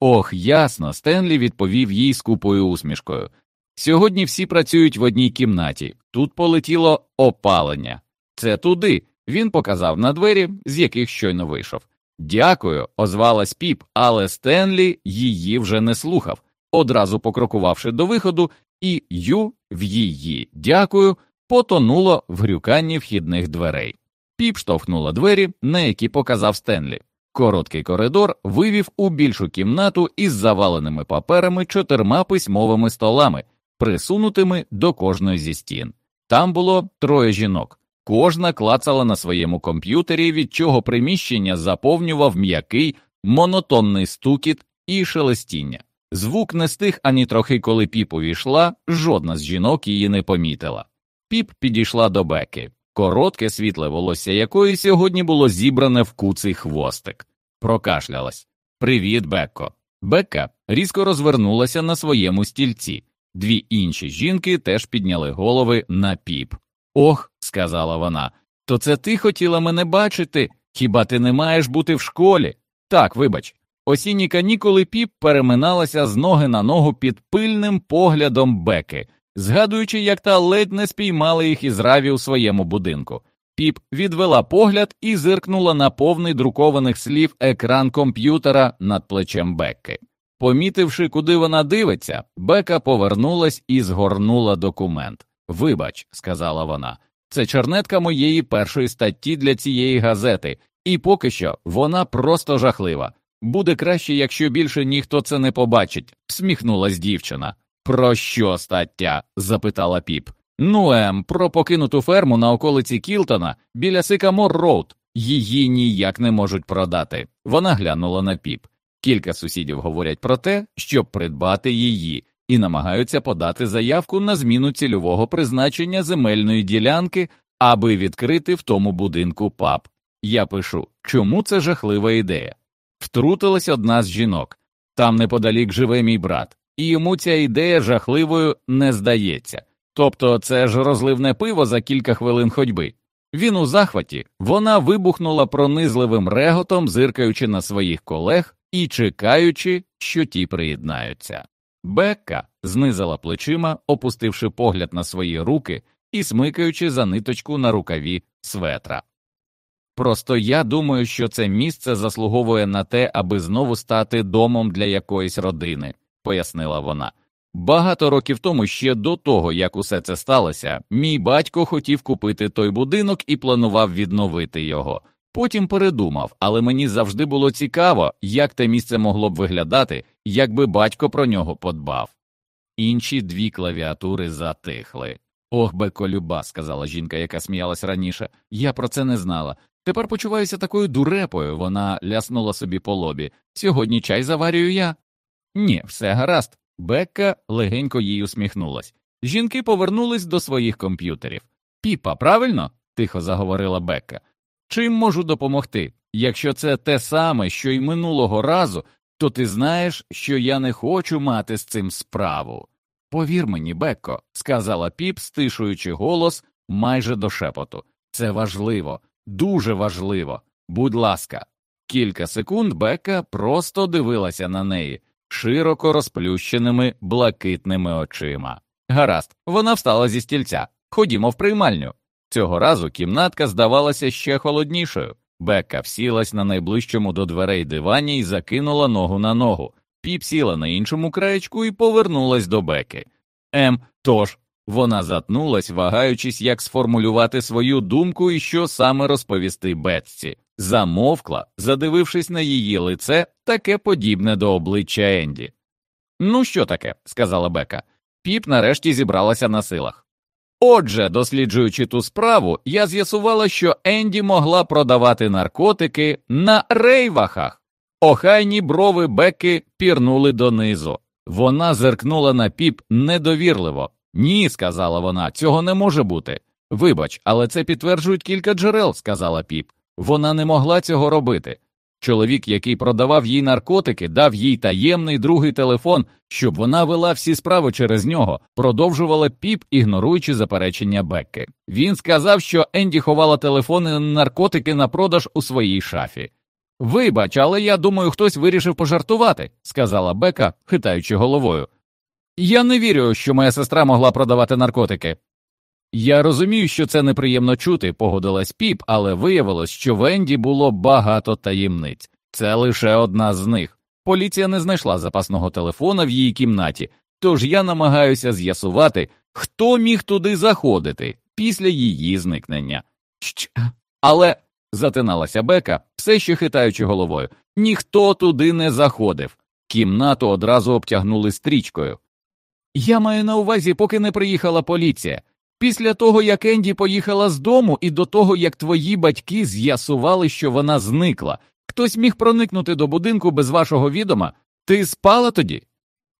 Speaker 1: Ох, ясно, Стенлі відповів їй скупою усмішкою. Сьогодні всі працюють в одній кімнаті. Тут полетіло опалення. Це туди. Він показав на двері, з яких щойно вийшов. Дякую, озвалась піп, але Стенлі її вже не слухав, одразу покрокувавши до виходу, і ю в її дякую потонуло в грюканні вхідних дверей. Піп штовхнула двері, на які показав Стенлі. Короткий коридор вивів у більшу кімнату із заваленими паперами чотирма письмовими столами, присунутими до кожної зі стін. Там було троє жінок. Кожна клацала на своєму комп'ютері, від чого приміщення заповнював м'який, монотонний стукіт і шелестіння. Звук не стих ані трохи, коли піп увійшла, жодна з жінок її не помітила. Піп підійшла до Беки, коротке світле волосся якої сьогодні було зібране в куций хвостик. Прокашлялась. Привіт, Бекко. Бекка різко розвернулася на своєму стільці. Дві інші жінки теж підняли голови на піп. Ох, сказала вона, то це ти хотіла мене бачити? Хіба ти не маєш бути в школі? Так, вибач. Осінні канікули піп переминалася з ноги на ногу під пильним поглядом Беки, згадуючи, як та ледь не спіймала їх із раві у своєму будинку. Піп відвела погляд і зиркнула на повний друкованих слів екран комп'ютера над плечем Бекки. Помітивши, куди вона дивиться, Бека повернулась і згорнула документ. Вибач, сказала вона, Це чернетка моєї першої статті для цієї газети, і поки що вона просто жахлива. Буде краще, якщо більше ніхто це не побачить, всміхнулась дівчина. Про що стаття? запитала піп. Ну, ем, про покинуту ферму на околиці Кілтона біля Сикамор Роуд. Її ніяк не можуть продати. Вона глянула на піп. Кілька сусідів говорять про те, щоб придбати її, і намагаються подати заявку на зміну цільового призначення земельної ділянки, аби відкрити в тому будинку паб. Я пишу, чому це жахлива ідея? Втрутилась одна з жінок. Там неподалік живе мій брат, і йому ця ідея жахливою не здається. Тобто це ж розливне пиво за кілька хвилин ходьби. Він у захваті, вона вибухнула пронизливим реготом, зиркаючи на своїх колег і чекаючи, що ті приєднаються. Бекка знизила плечима, опустивши погляд на свої руки і смикаючи за ниточку на рукаві светра. Просто я думаю, що це місце заслуговує на те, аби знову стати домом для якоїсь родини, пояснила вона. Багато років тому, ще до того, як усе це сталося, мій батько хотів купити той будинок і планував відновити його. Потім передумав, але мені завжди було цікаво, як те місце могло б виглядати, якби батько про нього подбав. Інші дві клавіатури затихли. Ох, беколюба, сказала жінка, яка сміялась раніше. Я про це не знала. Тепер почуваюся такою дурепою, вона ляснула собі по лобі. Сьогодні чай заварюю я. Ні, все гаразд. Бекка легенько їй усміхнулась. Жінки повернулись до своїх комп'ютерів. Піпа, правильно? тихо заговорила Бекка. Чим можу допомогти? Якщо це те саме, що й минулого разу, то ти знаєш, що я не хочу мати з цим справу. Повір мені, Бекко, сказала піп, стишуючи голос майже до шепоту. Це важливо, дуже важливо. Будь ласка, кілька секунд Бека просто дивилася на неї широко розплющеними блакитними очима. Гаразд, вона встала зі стільця. Ходімо в приймальню. Цього разу кімнатка здавалася ще холоднішою. Бекка всілась на найближчому до дверей дивані і закинула ногу на ногу. Піп сіла на іншому краєчку і повернулась до Беки. Ем, тож, вона затнулась, вагаючись, як сформулювати свою думку і що саме розповісти Бетці. Замовкла, задивившись на її лице, таке подібне до обличчя Енді. Ну, що таке? сказала Бека. Піп нарешті зібралася на силах. Отже, досліджуючи ту справу, я з'ясувала, що Енді могла продавати наркотики на рейвахах. Охайні брови Беки пірнули донизу. Вона зеркнула на піп недовірливо. Ні, сказала вона, цього не може бути. Вибач, але це підтверджують кілька джерел, сказала піп. Вона не могла цього робити. Чоловік, який продавав їй наркотики, дав їй таємний другий телефон, щоб вона вела всі справи через нього, продовжувала піп, ігноруючи заперечення Бекки. Він сказав, що Енді ховала телефони на наркотики на продаж у своїй шафі. Вибач, але я думаю, хтось вирішив пожартувати, сказала Бека, хитаючи головою. Я не вірю, що моя сестра могла продавати наркотики. Я розумію, що це неприємно чути, погодилась піп, але виявилось, що в Енді було багато таємниць. Це лише одна з них. Поліція не знайшла запасного телефона в її кімнаті, тож я намагаюся з'ясувати, хто міг туди заходити після її зникнення. Але затиналася Бека, все ще хитаючи головою. Ніхто туди не заходив. Кімнату одразу обтягнули стрічкою. Я маю на увазі, поки не приїхала поліція. Після того, як Енді поїхала з дому, і до того, як твої батьки з'ясували, що вона зникла, хтось міг проникнути до будинку без вашого відома. Ти спала тоді?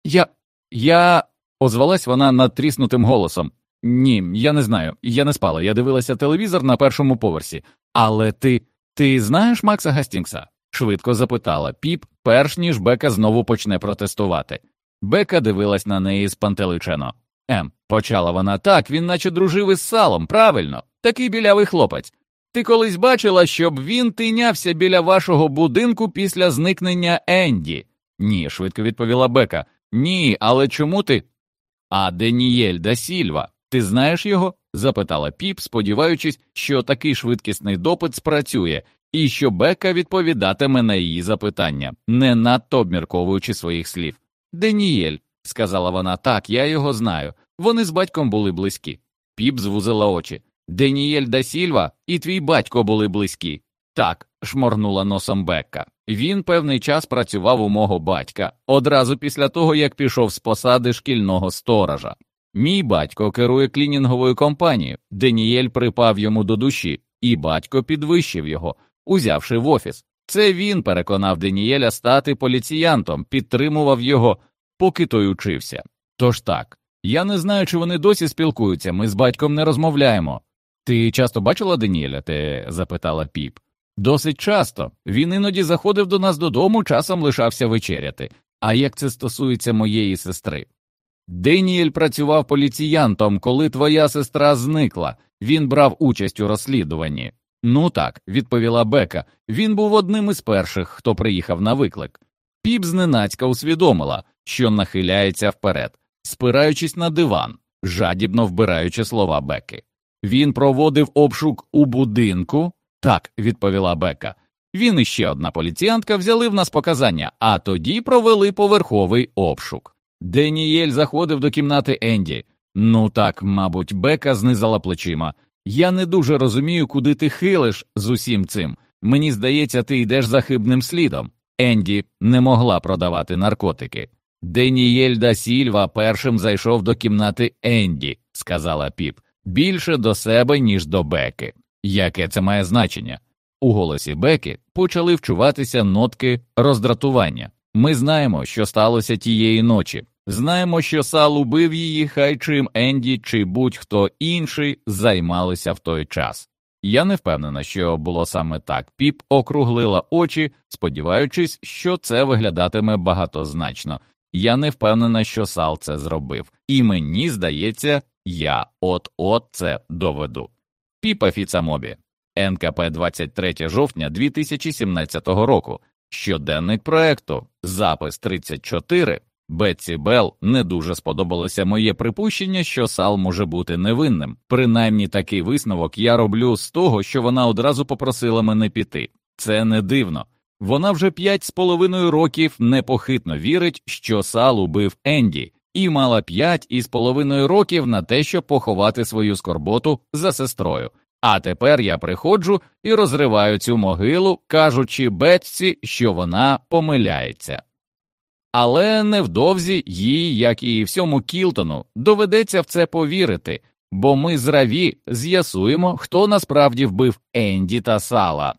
Speaker 1: Я. Я. озвалась вона надтріснутим голосом. Ні, я не знаю. Я не спала. Я дивилася телевізор на першому поверсі. Але ти. Ти знаєш Макса Гастінгса? швидко запитала піп, перш ніж Бека знову почне протестувати. Бека дивилась на неї спантеличено. Ем, почала вона так, він наче дружив із салом, правильно, такий білявий хлопець. Ти колись бачила, щоб він тинявся біля вашого будинку після зникнення Енді? Ні, швидко відповіла Бека. Ні, але чому ти? А Денієль да Сільва, ти знаєш його? запитала піп, сподіваючись, що такий швидкісний допит спрацює, і що Бека відповідатиме на її запитання, не надто обмірковуючи своїх слів. Денієль, сказала вона, так, я його знаю. Вони з батьком були близькі. Піп звузила очі. Деніель да Сільва і твій батько були близькі. Так, шморгнула носом Бекка. Він певний час працював у мого батька одразу після того, як пішов з посади шкільного сторожа. Мій батько керує клінінговою компанією, Деніель припав йому до душі, і батько підвищив його, узявши в офіс. Це він переконав Деніеля стати поліціянтом, підтримував його, поки той учився. Тож так, я не знаю, чи вони досі спілкуються, ми з батьком не розмовляємо. Ти часто бачила Деніеля? те запитала піп. Досить часто. Він іноді заходив до нас додому, часом лишався вечеряти. А як це стосується моєї сестри? Деніель працював поліціянтом, коли твоя сестра зникла. Він брав участь у розслідуванні. Ну так, відповіла Бека. Він був одним із перших, хто приїхав на виклик. Піп зненацька усвідомила, що нахиляється вперед, спираючись на диван, жадібно вбираючи слова Беки. Він проводив обшук у будинку. Так, відповіла Бека. Він і ще одна поліціянтка взяли в нас показання, а тоді провели поверховий обшук. Денієль заходив до кімнати Енді. Ну так, мабуть, Бека знизала плечима. Я не дуже розумію, куди ти хилиш з усім цим. Мені здається, ти йдеш за хибним слідом. Енді не могла продавати наркотики. Денієль да Сільва першим зайшов до кімнати Енді, сказала піп, більше до себе, ніж до Беки. Яке це має значення? У голосі Беки почали вчуватися нотки роздратування. Ми знаємо, що сталося тієї ночі. Знаємо, що Сал убив її, хай чим Енді чи будь-хто інший займалися в той час. Я не впевнена, що було саме так. Піп округлила очі, сподіваючись, що це виглядатиме багатозначно. Я не впевнена, що Сал це зробив, і мені здається, я от-от це доведу. Піпа Фіцамобі, НКП 23 жовтня 2017 року. Щоденник проекту, запис 34. Бетсі Белл не дуже сподобалося моє припущення, що Сал може бути невинним. Принаймні такий висновок я роблю з того, що вона одразу попросила мене піти. Це не дивно. Вона вже п'ять з половиною років непохитно вірить, що Сал убив Енді, і мала п'ять із половиною років на те, щоб поховати свою скорботу за сестрою. А тепер я приходжу і розриваю цю могилу, кажучи Бетсі, що вона помиляється. Але невдовзі їй, як і всьому Кілтону, доведеться в це повірити, бо ми з Раві з'ясуємо, хто насправді вбив Енді та Сала.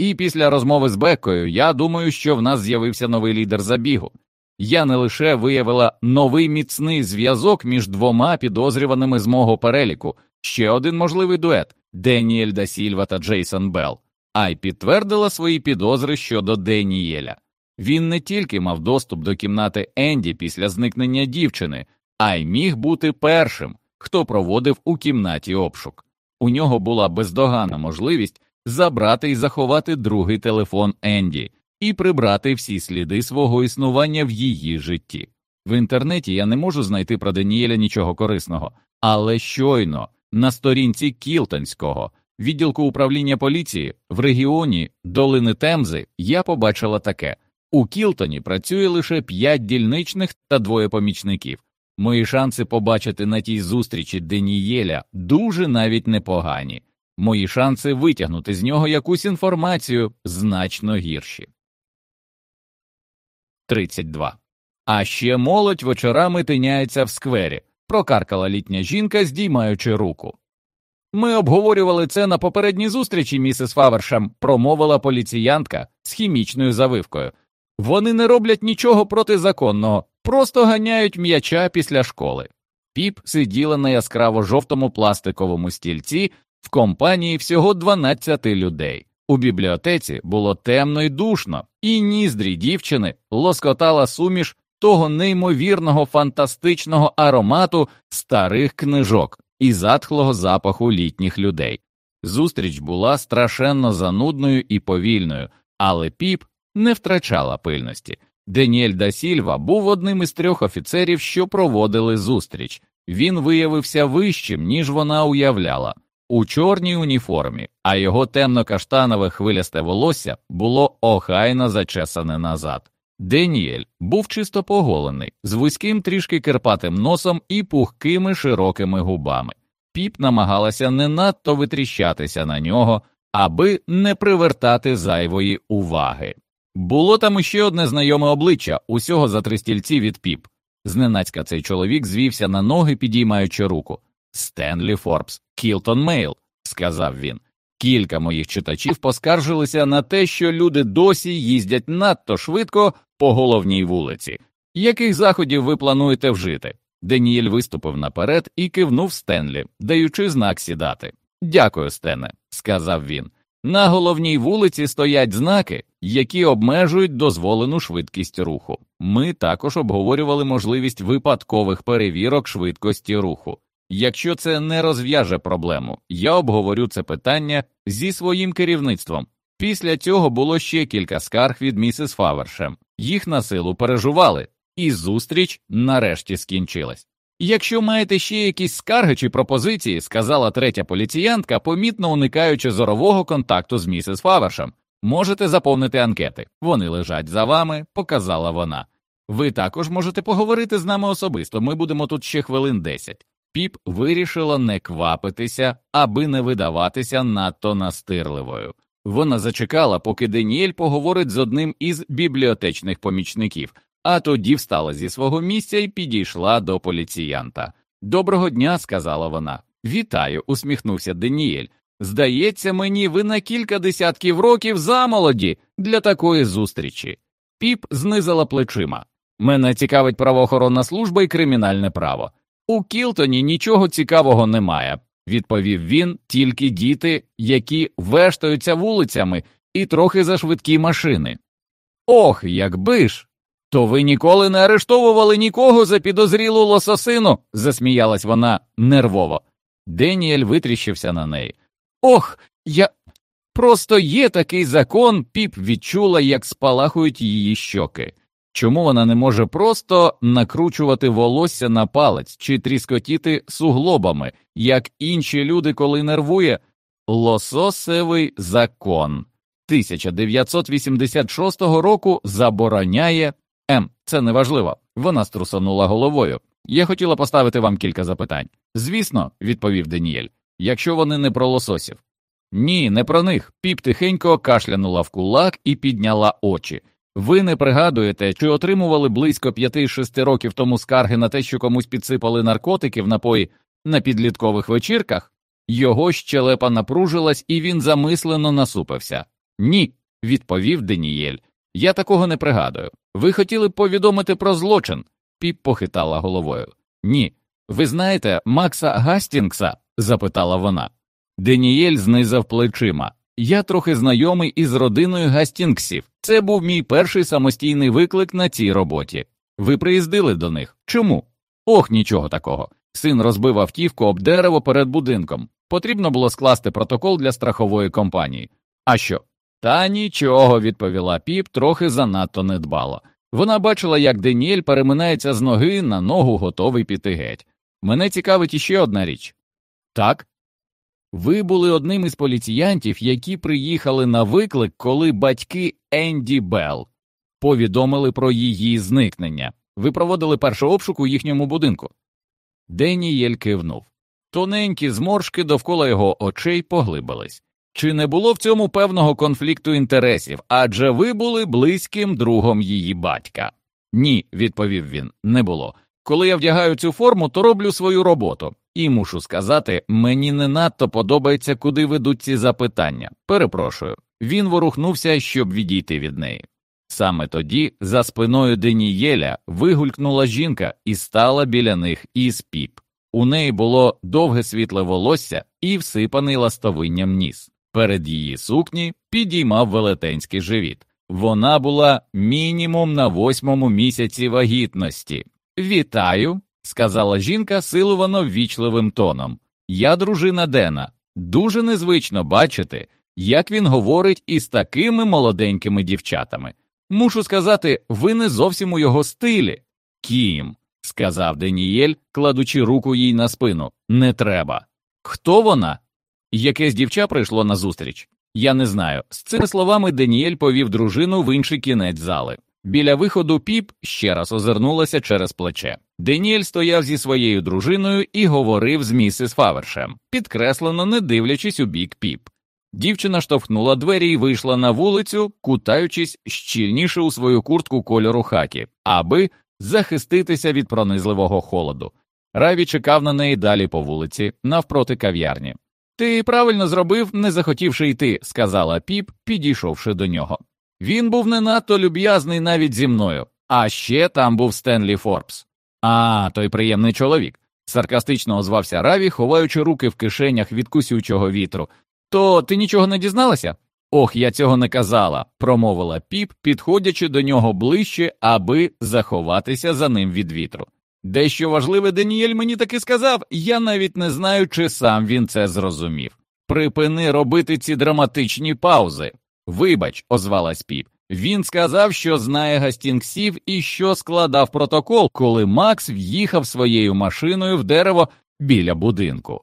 Speaker 1: І після розмови з Беккою я думаю, що в нас з'явився новий лідер забігу. Я не лише виявила новий міцний зв'язок між двома підозрюваними з мого переліку, ще один можливий дует Деніель да Сільва та Джейсон Белл, а й підтвердила свої підозри щодо Денієля. Він не тільки мав доступ до кімнати Енді після зникнення дівчини, а й міг бути першим, хто проводив у кімнаті обшук. У нього була бездоганна можливість забрати і заховати другий телефон Енді і прибрати всі сліди свого існування в її житті. В інтернеті я не можу знайти про Даніеля нічого корисного, але щойно на сторінці Кілтонського відділку управління поліції в регіоні Долини Темзи я побачила таке. У Кілтоні працює лише п'ять дільничних та двоє помічників. Мої шанси побачити на тій зустрічі Денієля дуже навіть непогані. Мої шанси витягнути з нього якусь інформацію значно гірші. 32. А ще молодь вечорами тиняється в сквері, прокаркала літня жінка, здіймаючи руку. Ми обговорювали це на попередній зустрічі, місіс Фавершем, промовила поліціянтка з хімічною завивкою. Вони не роблять нічого протизаконного, просто ганяють м'яча після школи. Піп сиділа на яскраво жовтому пластиковому стільці в компанії всього 12 людей. У бібліотеці було темно й душно, і ніздрі дівчини лоскотала суміш того неймовірного фантастичного аромату старих книжок і затхлого запаху літніх людей. Зустріч була страшенно занудною і повільною, але піп не втрачала пильності. Деніель да Сільва був одним із трьох офіцерів, що проводили зустріч. Він виявився вищим, ніж вона уявляла, у чорній уніформі, а його темно-каштанове хвилясте волосся було охайно зачесане назад. Деніель був чисто поголений, з вузьким трішки керпатим носом і пухкими широкими губами. Піп намагалася не надто витріщатися на нього, аби не привертати зайвої уваги. Було там іще одне знайоме обличчя усього за три стільці від піп. Зненацька цей чоловік звівся на ноги, підіймаючи руку. Стенлі Форбс, Кілтон Мейл, сказав він. Кілька моїх читачів поскаржилися на те, що люди досі їздять надто швидко по головній вулиці. Яких заходів ви плануєте вжити? Деніель виступив наперед і кивнув Стенлі, даючи знак сідати. Дякую, Стене, сказав він. На головній вулиці стоять знаки, які обмежують дозволену швидкість руху. Ми також обговорювали можливість випадкових перевірок швидкості руху. Якщо це не розв'яже проблему, я обговорю це питання зі своїм керівництвом. Після цього було ще кілька скарг від місіс Фавершем. Їх на силу пережували, і зустріч нарешті скінчилась. Якщо маєте ще якісь скарги чи пропозиції, сказала третя поліціянтка, помітно уникаючи зорового контакту з місіс Фавершем, можете заповнити анкети. Вони лежать за вами, показала вона. Ви також можете поговорити з нами особисто. Ми будемо тут ще хвилин десять. Піп вирішила не квапитися, аби не видаватися надто настирливою. Вона зачекала, поки Деніель поговорить з одним із бібліотечних помічників, а тоді встала зі свого місця і підійшла до поліціянта. Доброго дня, сказала вона. Вітаю, усміхнувся Деніель. Здається, мені ви на кілька десятків років замолоді для такої зустрічі. Піп знизила плечима. Мене цікавить правоохоронна служба і кримінальне право. У Кілтоні нічого цікавого немає, відповів він, тільки діти, які вештаються вулицями, і трохи за швидкі машини. Ох, якби ж. То ви ніколи не арештовували нікого за підозрілу лососину, засміялась вона нервово. Деніель витріщився на неї. Ох, я. Просто є такий закон, піп відчула, як спалахують її щоки. Чому вона не може просто накручувати волосся на палець чи тріскотіти суглобами, як інші люди, коли нервує? Лососевий закон 1986 року забороняє М. Це неважливо. Вона струсанула головою. Я хотіла поставити вам кілька запитань. Звісно, відповів Деніель, якщо вони не про лососів. Ні, не про них. Піп тихенько кашлянула в кулак і підняла очі. Ви не пригадуєте, чи отримували близько 5-6 років тому скарги на те, що комусь підсипали наркотики в напої на підліткових вечірках? Його щелепа напружилась, і він замислено насупився. Ні, відповів Денієль. Я такого не пригадую. Ви хотіли б повідомити про злочин? Піп похитала головою. Ні. Ви знаєте Макса Гастінгса? запитала вона. Денієль знизав плечима. Я трохи знайомий із родиною Гастінгсів. Це був мій перший самостійний виклик на цій роботі. Ви приїздили до них. Чому? Ох, нічого такого. Син розбив автівку об дерево перед будинком. Потрібно було скласти протокол для страхової компанії. А що? Та нічого, відповіла піп, трохи занадто недбало. Вона бачила, як Деніель переминається з ноги на ногу, готовий піти геть. Мене цікавить іще одна річ. Так, ви були одним із поліціянтів, які приїхали на виклик, коли батьки Енді Белл повідомили про її зникнення. Ви проводили перший обшук у їхньому будинку. Денієль кивнув. Тоненькі зморшки довкола його очей поглибились. Чи не було в цьому певного конфлікту інтересів, адже ви були близьким другом її батька? Ні, відповів він, не було. Коли я вдягаю цю форму, то роблю свою роботу. І мушу сказати, мені не надто подобається, куди ведуть ці запитання. Перепрошую, він ворухнувся, щоб відійти від неї. Саме тоді за спиною Денієля вигулькнула жінка і стала біля них із піп. У неї було довге світле волосся і всипаний ластовинням ніс. Перед її сукні підіймав велетенський живіт. Вона була мінімум на восьмому місяці вагітності. Вітаю, сказала жінка силувано ввічливим тоном. Я дружина Дена. Дуже незвично бачити, як він говорить із такими молоденькими дівчатами. Мушу сказати, ви не зовсім у його стилі. Кім, сказав Денієль, кладучи руку їй на спину. Не треба. Хто вона? Якесь дівча прийшло на зустріч. Я не знаю. З цими словами Деніель повів дружину в інший кінець зали. Біля виходу піп ще раз озирнулася через плече. Деніель стояв зі своєю дружиною і говорив з місіс Фавершем, підкреслено не дивлячись у бік піп. Дівчина штовхнула двері і вийшла на вулицю, кутаючись щільніше у свою куртку кольору хакі, аби захиститися від пронизливого холоду. Раві чекав на неї далі по вулиці, навпроти кав'ярні. Ти правильно зробив, не захотівши йти, сказала піп, підійшовши до нього. Він був не надто люб'язний навіть зі мною, а ще там був Стенлі Форбс. А, той приємний чоловік. Саркастично озвався Раві, ховаючи руки в кишенях від кусючого вітру. То ти нічого не дізналася? Ох, я цього не казала, промовила піп, підходячи до нього ближче, аби заховатися за ним від вітру. Дещо важливе Даніель мені таки сказав, я навіть не знаю, чи сам він це зрозумів. Припини робити ці драматичні паузи. Вибач, озвалась піп. Він сказав, що знає Гастінгсів і що складав протокол, коли Макс в'їхав своєю машиною в дерево біля будинку.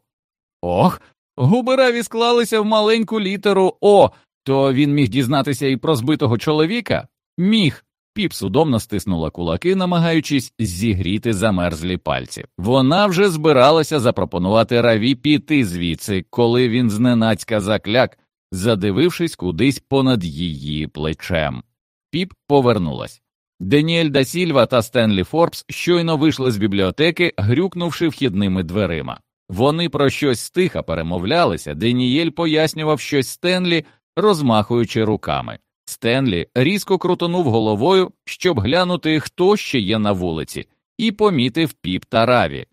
Speaker 1: Ох, губи Раві склалися в маленьку літеру О, то він міг дізнатися і про збитого чоловіка? Міг. Піп судомно стиснула кулаки, намагаючись зігріти замерзлі пальці. Вона вже збиралася запропонувати Раві піти звідси, коли він зненацька закляк, задивившись кудись понад її плечем. Піп повернулась. Деніель да Сільва та Стенлі Форбс щойно вийшли з бібліотеки, грюкнувши вхідними дверима. Вони про щось стиха перемовлялися, Деніель пояснював щось Стенлі, розмахуючи руками. Стенлі різко крутонув головою, щоб глянути, хто ще є на вулиці, і помітив піп та раві.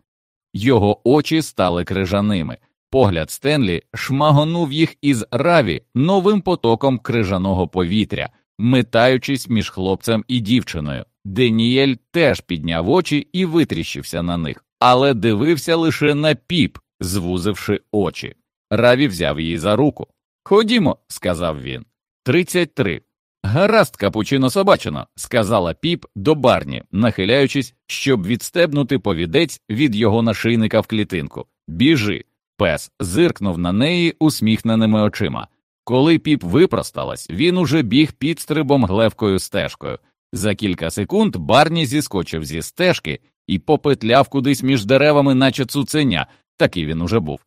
Speaker 1: Його очі стали крижаними. Погляд Стенлі шмагонув їх із раві новим потоком крижаного повітря, метаючись між хлопцем і дівчиною. Деніель теж підняв очі і витріщився на них, але дивився лише на піп, звузивши очі. Раві взяв її за руку. Ходімо, сказав він. Тридцять три. Гаразд, капучино собачино, сказала піп до барні, нахиляючись, щоб відстебнути повідець від його нашийника в клітинку. Біжи. Пес зиркнув на неї усміхненими очима. Коли піп випросталась, він уже біг підстрибом глевкою стежкою. За кілька секунд Барні зіскочив зі стежки і попетляв кудись між деревами, наче цуценя, такий він уже був.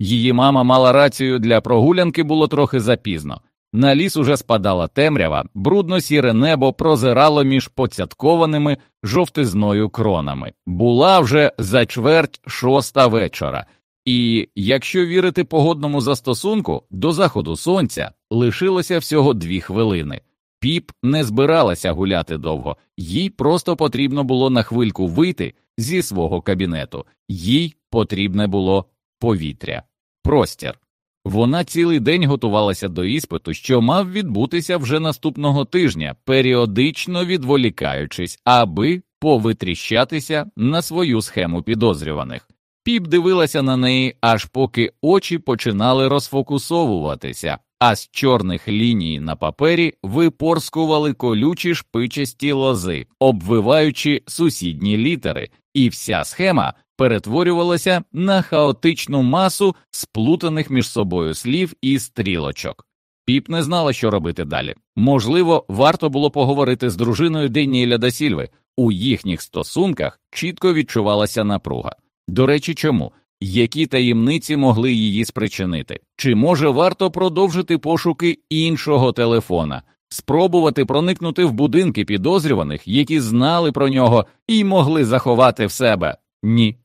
Speaker 1: Її мама мала рацію для прогулянки було трохи запізно. На ліс уже спадала темрява, брудно сіре небо прозирало між поцяткованими жовтизною кронами. Була вже за чверть шоста вечора, і, якщо вірити погодному застосунку, до заходу сонця лишилося всього дві хвилини. Піп не збиралася гуляти довго, їй просто потрібно було на хвильку вийти зі свого кабінету, їй потрібне було повітря, простір. Вона цілий день готувалася до іспиту, що мав відбутися вже наступного тижня, періодично відволікаючись, аби повитріщатися на свою схему підозрюваних. Піп дивилася на неї, аж поки очі починали розфокусовуватися, а з чорних ліній на папері випорскували колючі шпичасті лози, обвиваючи сусідні літери, і вся схема перетворювалася на хаотичну масу сплутаних між собою слів і стрілочок. Піп не знала, що робити далі. Можливо, варто було поговорити з дружиною Деніеля Дасільви. У їхніх стосунках чітко відчувалася напруга. До речі, чому? Які таємниці могли її спричинити? Чи може варто продовжити пошуки іншого телефона, спробувати проникнути в будинки підозрюваних, які знали про нього і могли заховати в себе? Ні.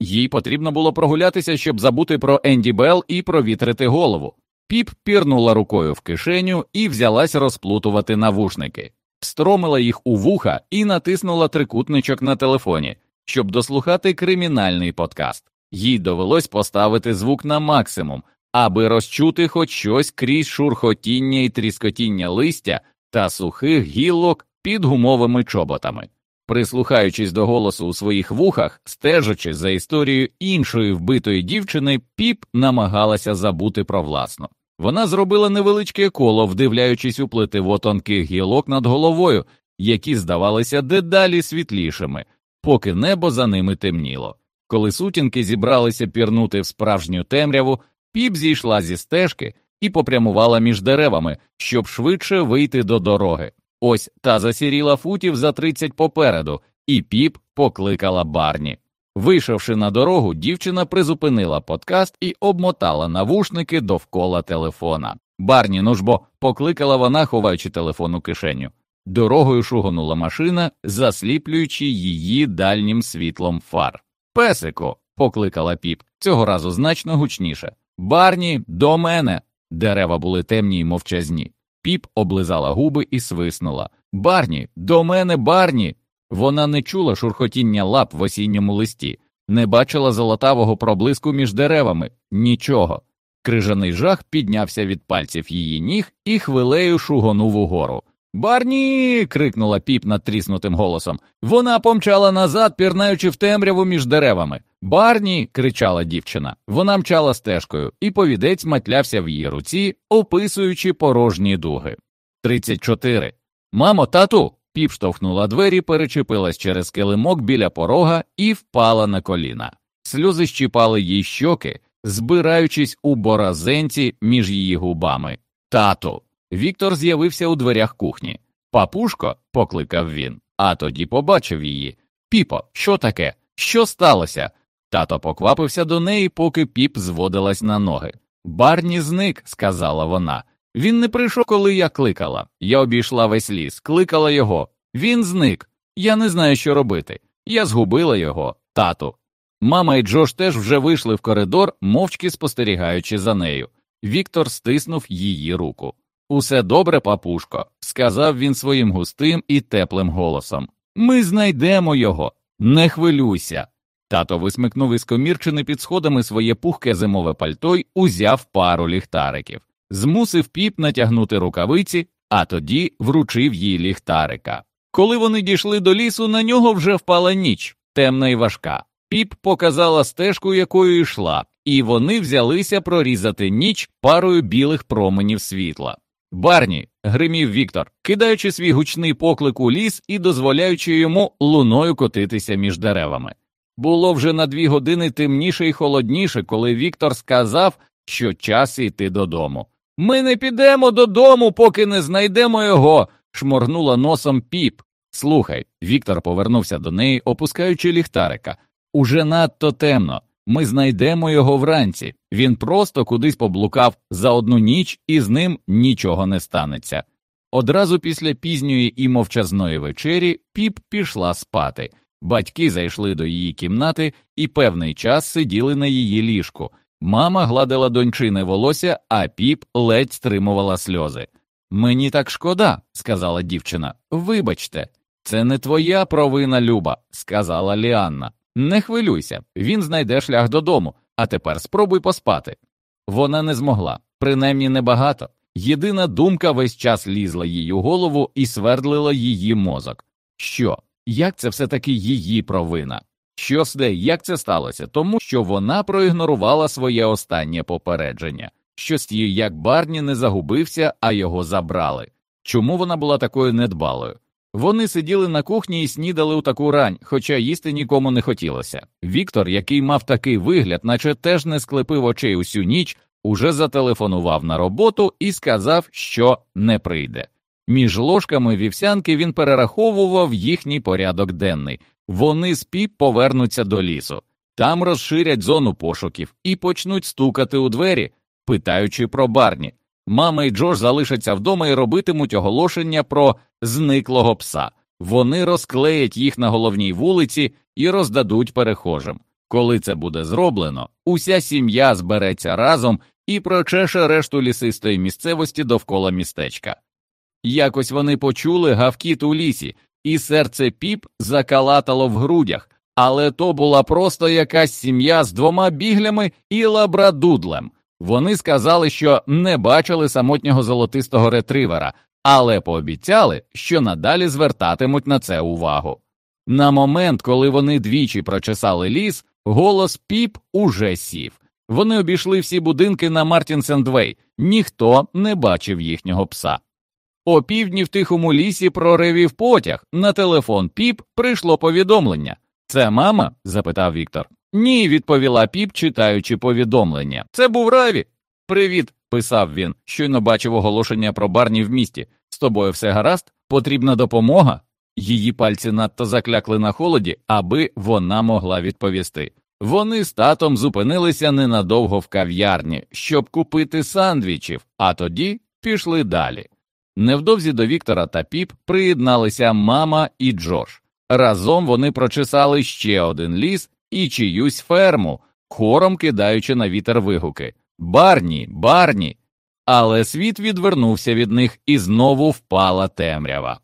Speaker 1: Їй потрібно було прогулятися, щоб забути про Енді Белл і провітрити голову. Піп пірнула рукою в кишеню і взялась розплутувати навушники, встромила їх у вуха і натиснула трикутничок на телефоні, щоб дослухати кримінальний подкаст. Їй довелось поставити звук на максимум, аби розчути хоч щось крізь шурхотіння і тріскотіння листя та сухих гілок під гумовими чоботами. Прислухаючись до голосу у своїх вухах, стежачи за історією іншої вбитої дівчини, піп намагалася забути про власну. Вона зробила невеличке коло, вдивляючись у плетиво тонких гілок над головою, які здавалися дедалі світлішими, поки небо за ними темніло. Коли сутінки зібралися пірнути в справжню темряву, піп зійшла зі стежки і попрямувала між деревами, щоб швидше вийти до дороги. Ось та засіріла футів за 30 попереду, і піп покликала барні. Вийшовши на дорогу, дівчина призупинила подкаст і обмотала навушники довкола телефона. Барні, ну ж бо, покликала вона, ховаючи телефон у кишеню. Дорогою шугонула машина, засліплюючи її дальнім світлом фар. Песико, покликала піп, цього разу значно гучніше. Барні, до мене. Дерева були темні й мовчазні. Піп облизала губи і свиснула. Барні, до мене, барні. Вона не чула шурхотіння лап в осінньому листі, не бачила золотавого проблиску між деревами, нічого. Крижаний жах піднявся від пальців її ніг і хвилею шугонув угору. Барні. крикнула піп надтріснутим голосом. Вона помчала назад, пірнаючи в темряву між деревами. Барні. кричала дівчина. Вона мчала стежкою, і повідець матлявся в її руці, описуючи порожні дуги. Тридцять чотири. Мамо, тату. Піп штовхнула двері, перечепилась через килимок біля порога і впала на коліна. Сльози щіпали їй щоки, збираючись у боразенці між її губами. Тату. Віктор з'явився у дверях кухні. Папушко, покликав він, а тоді побачив її. Піпо, що таке? Що сталося? Тато поквапився до неї, поки піп зводилась на ноги. Барні зник, сказала вона. Він не прийшов, коли я кликала. Я обійшла весь ліс, кликала його. Він зник. Я не знаю, що робити. Я згубила його, тату. Мама і Джош теж вже вийшли в коридор, мовчки спостерігаючи за нею. Віктор стиснув її руку. Усе добре, папушко, сказав він своїм густим і теплим голосом. Ми знайдемо його, не хвилюйся. Тато висмикнув із комірчини під сходами своє пухке зимове пальто й узяв пару ліхтариків, змусив піп натягнути рукавиці, а тоді вручив їй ліхтарика. Коли вони дійшли до лісу, на нього вже впала ніч, темна і важка. Піп показала стежку, якою йшла, і вони взялися прорізати ніч парою білих променів світла. Барні, гримів Віктор, кидаючи свій гучний поклик у ліс і дозволяючи йому луною котитися між деревами. Було вже на дві години темніше і холодніше, коли Віктор сказав, що час йти додому. Ми не підемо додому, поки не знайдемо його, шморгнула носом піп. Слухай, Віктор повернувся до неї, опускаючи ліхтарика. Уже надто темно. Ми знайдемо його вранці. Він просто кудись поблукав за одну ніч, і з ним нічого не станеться. Одразу після пізньої і мовчазної вечері піп пішла спати. Батьки зайшли до її кімнати і певний час сиділи на її ліжку. Мама гладила доньчине волосся, а піп ледь стримувала сльози. Мені так шкода, сказала дівчина. Вибачте, це не твоя провина, Люба, сказала Ліанна. Не хвилюйся, він знайде шлях додому, а тепер спробуй поспати. Вона не змогла, принаймні небагато. Єдина думка весь час лізла їй у голову і свердлила її мозок. Що, як це все таки її провина? Що сде, як це сталося? Тому що вона проігнорувала своє останнє попередження, що стій, як Барні не загубився, а його забрали. Чому вона була такою недбалою? Вони сиділи на кухні і снідали у таку рань, хоча їсти нікому не хотілося. Віктор, який мав такий вигляд, наче теж не склепив очей усю ніч, уже зателефонував на роботу і сказав, що не прийде. Між ложками вівсянки він перераховував їхній порядок денний. Вони з піп повернуться до лісу, там розширять зону пошуків і почнуть стукати у двері, питаючи про барні. Мама і Джош залишаться вдома і робитимуть оголошення про зниклого пса. Вони розклеять їх на головній вулиці і роздадуть перехожим. Коли це буде зроблено, уся сім'я збереться разом і прочеше решту лісистої місцевості довкола містечка. Якось вони почули гавкіт у лісі, і серце піп закалатало в грудях, але то була просто якась сім'я з двома біглями і лабрадудлем. Вони сказали, що не бачили самотнього золотистого ретривера, але пообіцяли, що надалі звертатимуть на це увагу. На момент, коли вони двічі прочесали ліс, голос піп уже сів. Вони обійшли всі будинки на Мартінсендвей, ніхто не бачив їхнього пса. О півдні в тихому лісі проревів потяг. На телефон піп прийшло повідомлення. Це мама? запитав Віктор. Ні, відповіла піп, читаючи повідомлення. Це був Раві. Привіт, писав він. Щойно бачив оголошення про барні в місті. З тобою все гаразд? Потрібна допомога? Її пальці надто заклякли на холоді, аби вона могла відповісти. Вони з татом зупинилися ненадовго в кав'ярні, щоб купити сандвічів, а тоді пішли далі. Невдовзі до Віктора та піп приєдналися мама і Джош. Разом вони прочесали ще один ліс і чиюсь ферму, хором кидаючи на вітер вигуки Барні, барні. Але світ відвернувся від них і знову впала темрява.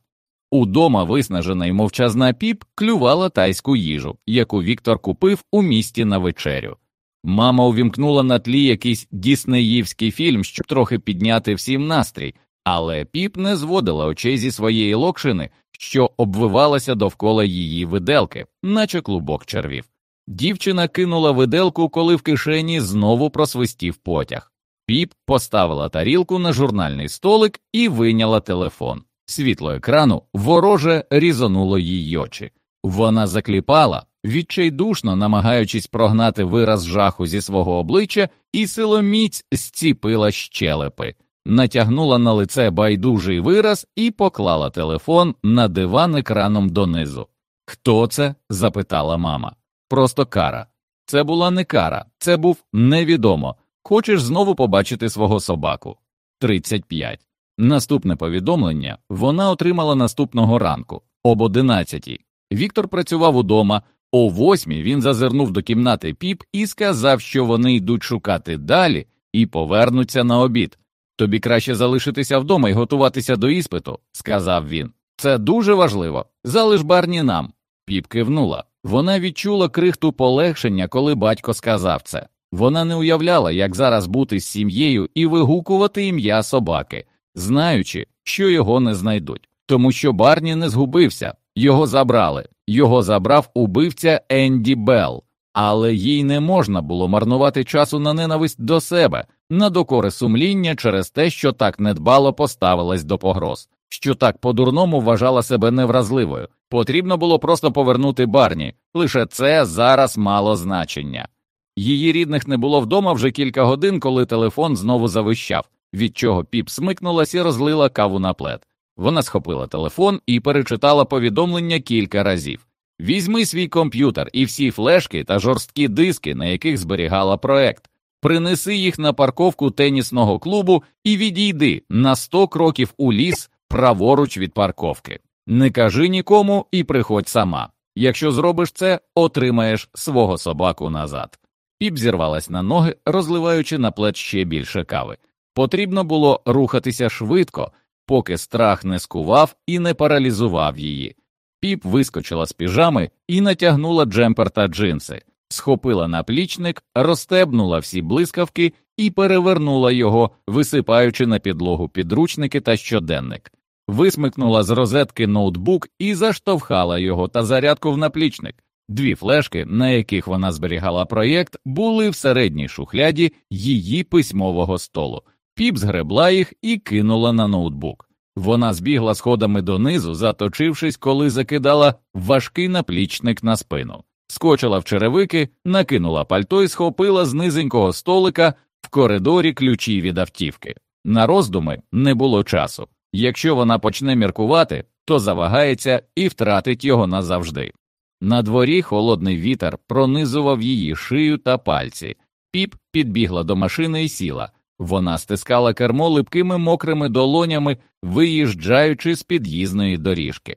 Speaker 1: Удома виснажена й мовчазна піп клювала тайську їжу, яку Віктор купив у місті на вечерю. Мама увімкнула на тлі якийсь діснеївський фільм, щоб трохи підняти всім настрій, але піп не зводила очей зі своєї локшини, що обвивалася довкола її виделки, наче клубок червів. Дівчина кинула виделку, коли в кишені знову просвистів потяг. Піп поставила тарілку на журнальний столик і вийняла телефон. Світло екрану вороже різонуло її очі. Вона закліпала, відчайдушно намагаючись прогнати вираз жаху зі свого обличчя, і силоміць зціпила щелепи, натягнула на лице байдужий вираз і поклала телефон на диван екраном донизу. Хто це? запитала мама. Просто кара. Це була не кара, це був невідомо. Хочеш знову побачити свого собаку. 35. Наступне повідомлення вона отримала наступного ранку об 11. Віктор працював удома. О восьмій він зазирнув до кімнати піп і сказав, що вони йдуть шукати далі і повернуться на обід. Тобі краще залишитися вдома і готуватися до іспиту, сказав він. Це дуже важливо. Залиш барні нам. Піп кивнула. Вона відчула крихту полегшення, коли батько сказав це. Вона не уявляла, як зараз бути з сім'єю і вигукувати ім'я собаки, знаючи, що його не знайдуть, тому що Барні не згубився, його забрали, його забрав убивця Енді Белл, але їй не можна було марнувати часу на ненависть до себе, на докори сумління через те, що так недбало поставилась до погроз, що так по-дурному вважала себе невразливою. Потрібно було просто повернути Барні, лише це зараз мало значення. Її рідних не було вдома вже кілька годин, коли телефон знову завищав, від чого піп смикнулась і розлила каву на плед. Вона схопила телефон і перечитала повідомлення кілька разів. Візьми свій комп'ютер і всі флешки та жорсткі диски, на яких зберігала проект, принеси їх на парковку тенісного клубу і відійди на 100 кроків у ліс праворуч від парковки. Не кажи нікому і приходь сама. Якщо зробиш це, отримаєш свого собаку назад. Піп зірвалась на ноги, розливаючи на плеч ще більше кави. Потрібно було рухатися швидко, поки страх не скував і не паралізував її. Піп вискочила з піжами і натягнула джемпер та джинси, схопила наплічник, розстебнула всі блискавки і перевернула його, висипаючи на підлогу підручники та щоденник, висмикнула з розетки ноутбук і заштовхала його та зарядку в наплічник. Дві флешки, на яких вона зберігала проєкт, були в середній шухляді її письмового столу. Піп згребла їх і кинула на ноутбук. Вона збігла сходами донизу, заточившись, коли закидала важкий наплічник на спину, скочила в черевики, накинула пальто і схопила з низенького столика в коридорі ключі від автівки. На роздуми не було часу. Якщо вона почне міркувати, то завагається і втратить його назавжди. На дворі холодний вітер пронизував її шию та пальці. Піп підбігла до машини і сіла. Вона стискала кермо липкими мокрими долонями, виїжджаючи з під'їзної доріжки.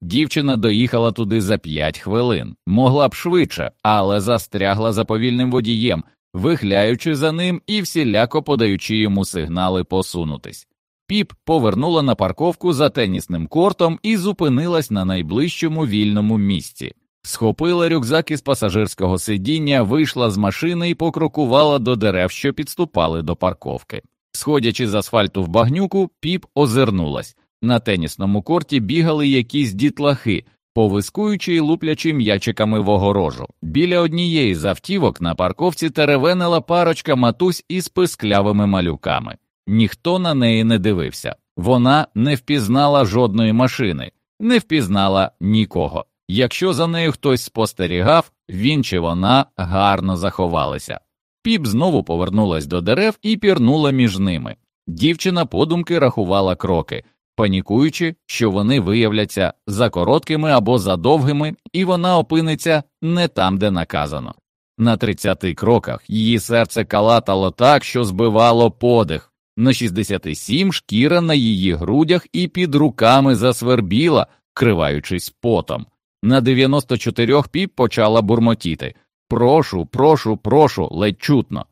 Speaker 1: Дівчина доїхала туди за п'ять хвилин, могла б швидше, але застрягла за повільним водієм, вихляючи за ним і всіляко подаючи йому сигнали посунутись. Піп повернула на парковку за тенісним кортом і зупинилась на найближчому вільному місці. Схопила рюкзак із пасажирського сидіння, вийшла з машини і покрокувала до дерев, що підступали до парковки. Сходячи з асфальту в багнюку, піп озирнулась. На тенісному корті бігали якісь дітлахи, повискуючи й луплячи м'ячиками в огорожу. Біля однієї з автівок на парковці теревенила парочка матусь із писклявими малюками. Ніхто на неї не дивився. Вона не впізнала жодної машини, не впізнала нікого. Якщо за нею хтось спостерігав, він чи вона гарно заховалися. Піп знову повернулась до дерев і пірнула між ними. Дівчина подумки рахувала кроки, панікуючи, що вони виявляться за короткими або за довгими, і вона опиниться не там, де наказано. На тридцяти кроках її серце калатало так, що збивало подих. На 67 шкіра на її грудях і під руками засвербіла, криваючись потом. На 94 піп почала бурмотіти Прошу, прошу, прошу, ледь чутно.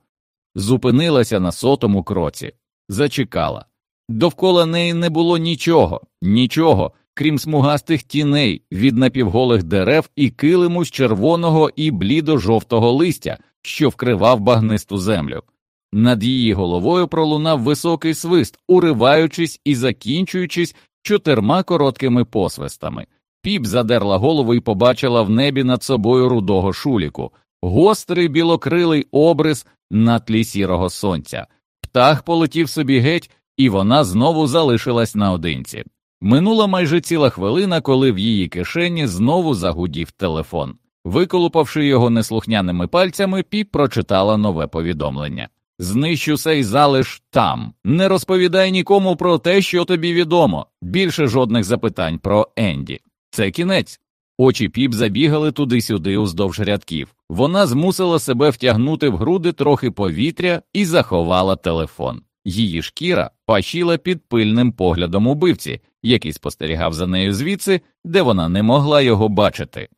Speaker 1: Зупинилася на сотому кроці, зачекала. Довкола неї не було нічого, нічого, крім смугастих тіней від напівголих дерев і килиму з червоного і блідо-жовтого листя, що вкривав багнисту землю. Над її головою пролунав високий свист, уриваючись і закінчуючись чотирма короткими посвистами. Піп задерла голову і побачила в небі над собою рудого шуліку, гострий білокрилий обрис на тлі сірого сонця. Птах полетів собі геть, і вона знову залишилась наодинці. Минула майже ціла хвилина, коли в її кишені знову загудів телефон. Виколупавши його неслухняними пальцями, піп прочитала нове повідомлення. Знищу сей залиш там, не розповідай нікому про те, що тобі відомо. Більше жодних запитань про Енді. Це кінець. Очі піп забігали туди-сюди уздовж рядків. Вона змусила себе втягнути в груди трохи повітря і заховала телефон. Її шкіра пащила під пильним поглядом убивці, який спостерігав за нею звідси, де вона не могла його бачити.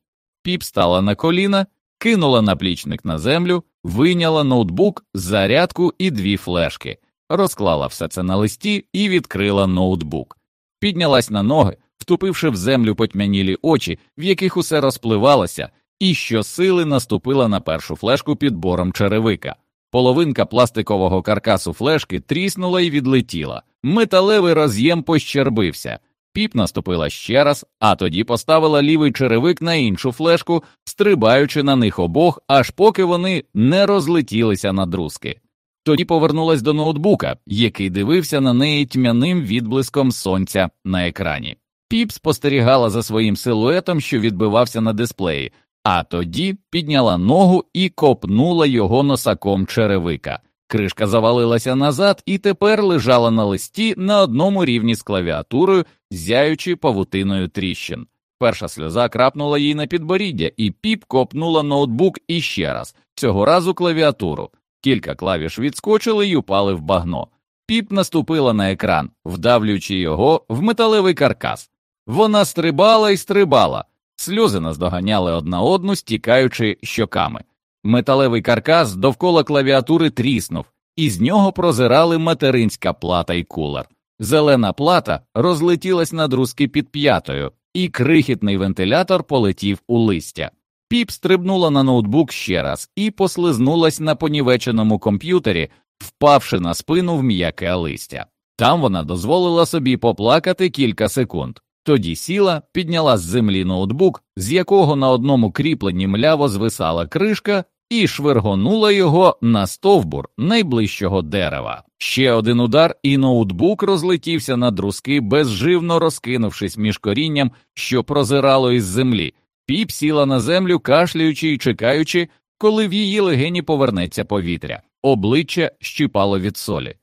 Speaker 1: Піп стала на коліна, кинула наплічник на землю, вийняла ноутбук, зарядку і дві флешки, розклала все це на листі і відкрила ноутбук. Піднялась на ноги, втупивши в землю потьмянілі очі, в яких усе розпливалося, і щосили наступила на першу флешку під бором черевика. Половинка пластикового каркасу флешки тріснула і відлетіла. Металевий роз'єм пощербився. Піп наступила ще раз, а тоді поставила лівий черевик на іншу флешку, стрибаючи на них обох, аж поки вони не розлетілися на друзки. Тоді повернулась до ноутбука, який дивився на неї тьмяним відблиском сонця на екрані. Піп спостерігала за своїм силуетом, що відбивався на дисплеї, а тоді підняла ногу і копнула його носаком черевика. Кришка завалилася назад і тепер лежала на листі на одному рівні з клавіатурою, зяючи павутиною тріщин. Перша сльоза крапнула їй на підборіддя, і піп копнула ноутбук іще раз, цього разу клавіатуру. Кілька клавіш відскочили й упали в багно. Піп наступила на екран, вдавлюючи його в металевий каркас. Вона стрибала і стрибала, сльози наздоганяли одна одну, стікаючи щоками. Металевий каркас довкола клавіатури тріснув, і з нього прозирали материнська плата і кулер. Зелена плата розлетілась на друзки під п'ятою, і крихітний вентилятор полетів у листя. Піп стрибнула на ноутбук ще раз і послизнулась на понівеченому комп'ютері, впавши на спину в м'яке листя. Там вона дозволила собі поплакати кілька секунд. Тоді сіла, підняла з землі ноутбук, з якого на одному кріпленні мляво звисала кришка, і швиргонула його на стовбур найближчого дерева. Ще один удар, і ноутбук розлетівся на друзки, безживно розкинувшись між корінням, що прозирало із землі. Піп сіла на землю, кашляючи і чекаючи, коли в її легені повернеться повітря. Обличчя щипало від солі.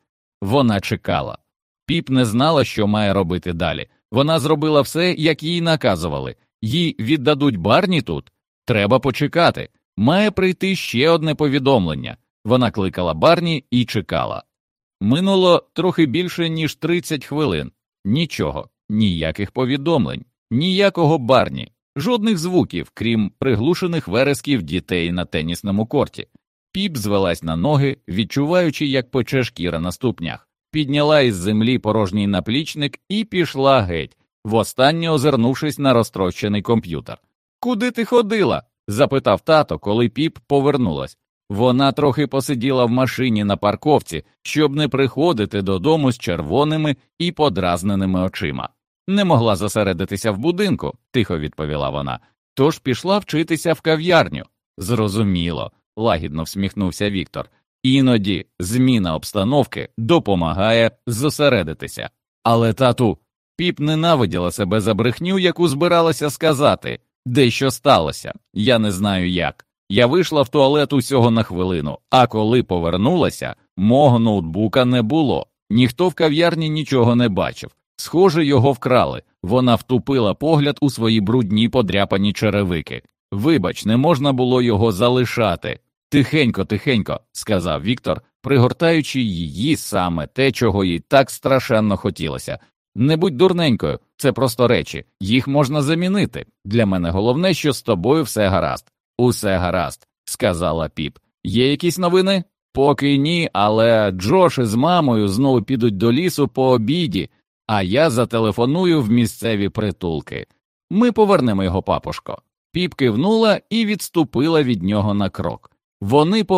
Speaker 1: Вона чекала. Піп не знала, що має робити далі. Вона зробила все, як їй наказували, їй віддадуть барні тут. Треба почекати. Має прийти ще одне повідомлення. Вона кликала барні і чекала. Минуло трохи більше, ніж 30 хвилин. Нічого, ніяких повідомлень, ніякого барні, жодних звуків, крім приглушених вересків дітей на тенісному корті. Піп звелась на ноги, відчуваючи, як пече шкіра на ступнях підняла із землі порожній наплічник і пішла геть, востаннє озирнувшись на розтрощений комп'ютер. Куди ти ходила? запитав тато, коли піп повернулась. Вона трохи посиділа в машині на парковці, щоб не приходити додому з червоними і подразненими очима. Не могла зосередитися в будинку, тихо відповіла вона, тож пішла вчитися в кав'ярню. Зрозуміло, лагідно всміхнувся Віктор. Іноді зміна обстановки допомагає зосередитися. Але тату піп ненавиділа себе за брехню, яку збиралася сказати, дещо сталося, я не знаю як. Я вийшла в туалет усього на хвилину, а коли повернулася, мого ноутбука не було. Ніхто в кав'ярні нічого не бачив. Схоже, його вкрали. Вона втупила погляд у свої брудні подряпані черевики. Вибач, не можна було його залишати. Тихенько, тихенько, сказав Віктор, пригортаючи її саме те, чого їй так страшенно хотілося. Не будь дурненькою, це просто речі, їх можна замінити. Для мене головне, що з тобою все гаразд. Усе гаразд, сказала піп. Є якісь новини? Поки ні, але Джош із мамою знову підуть до лісу по обіді, а я зателефоную в місцеві притулки. Ми повернемо його папушко. Піп кивнула і відступила від нього на крок. Вони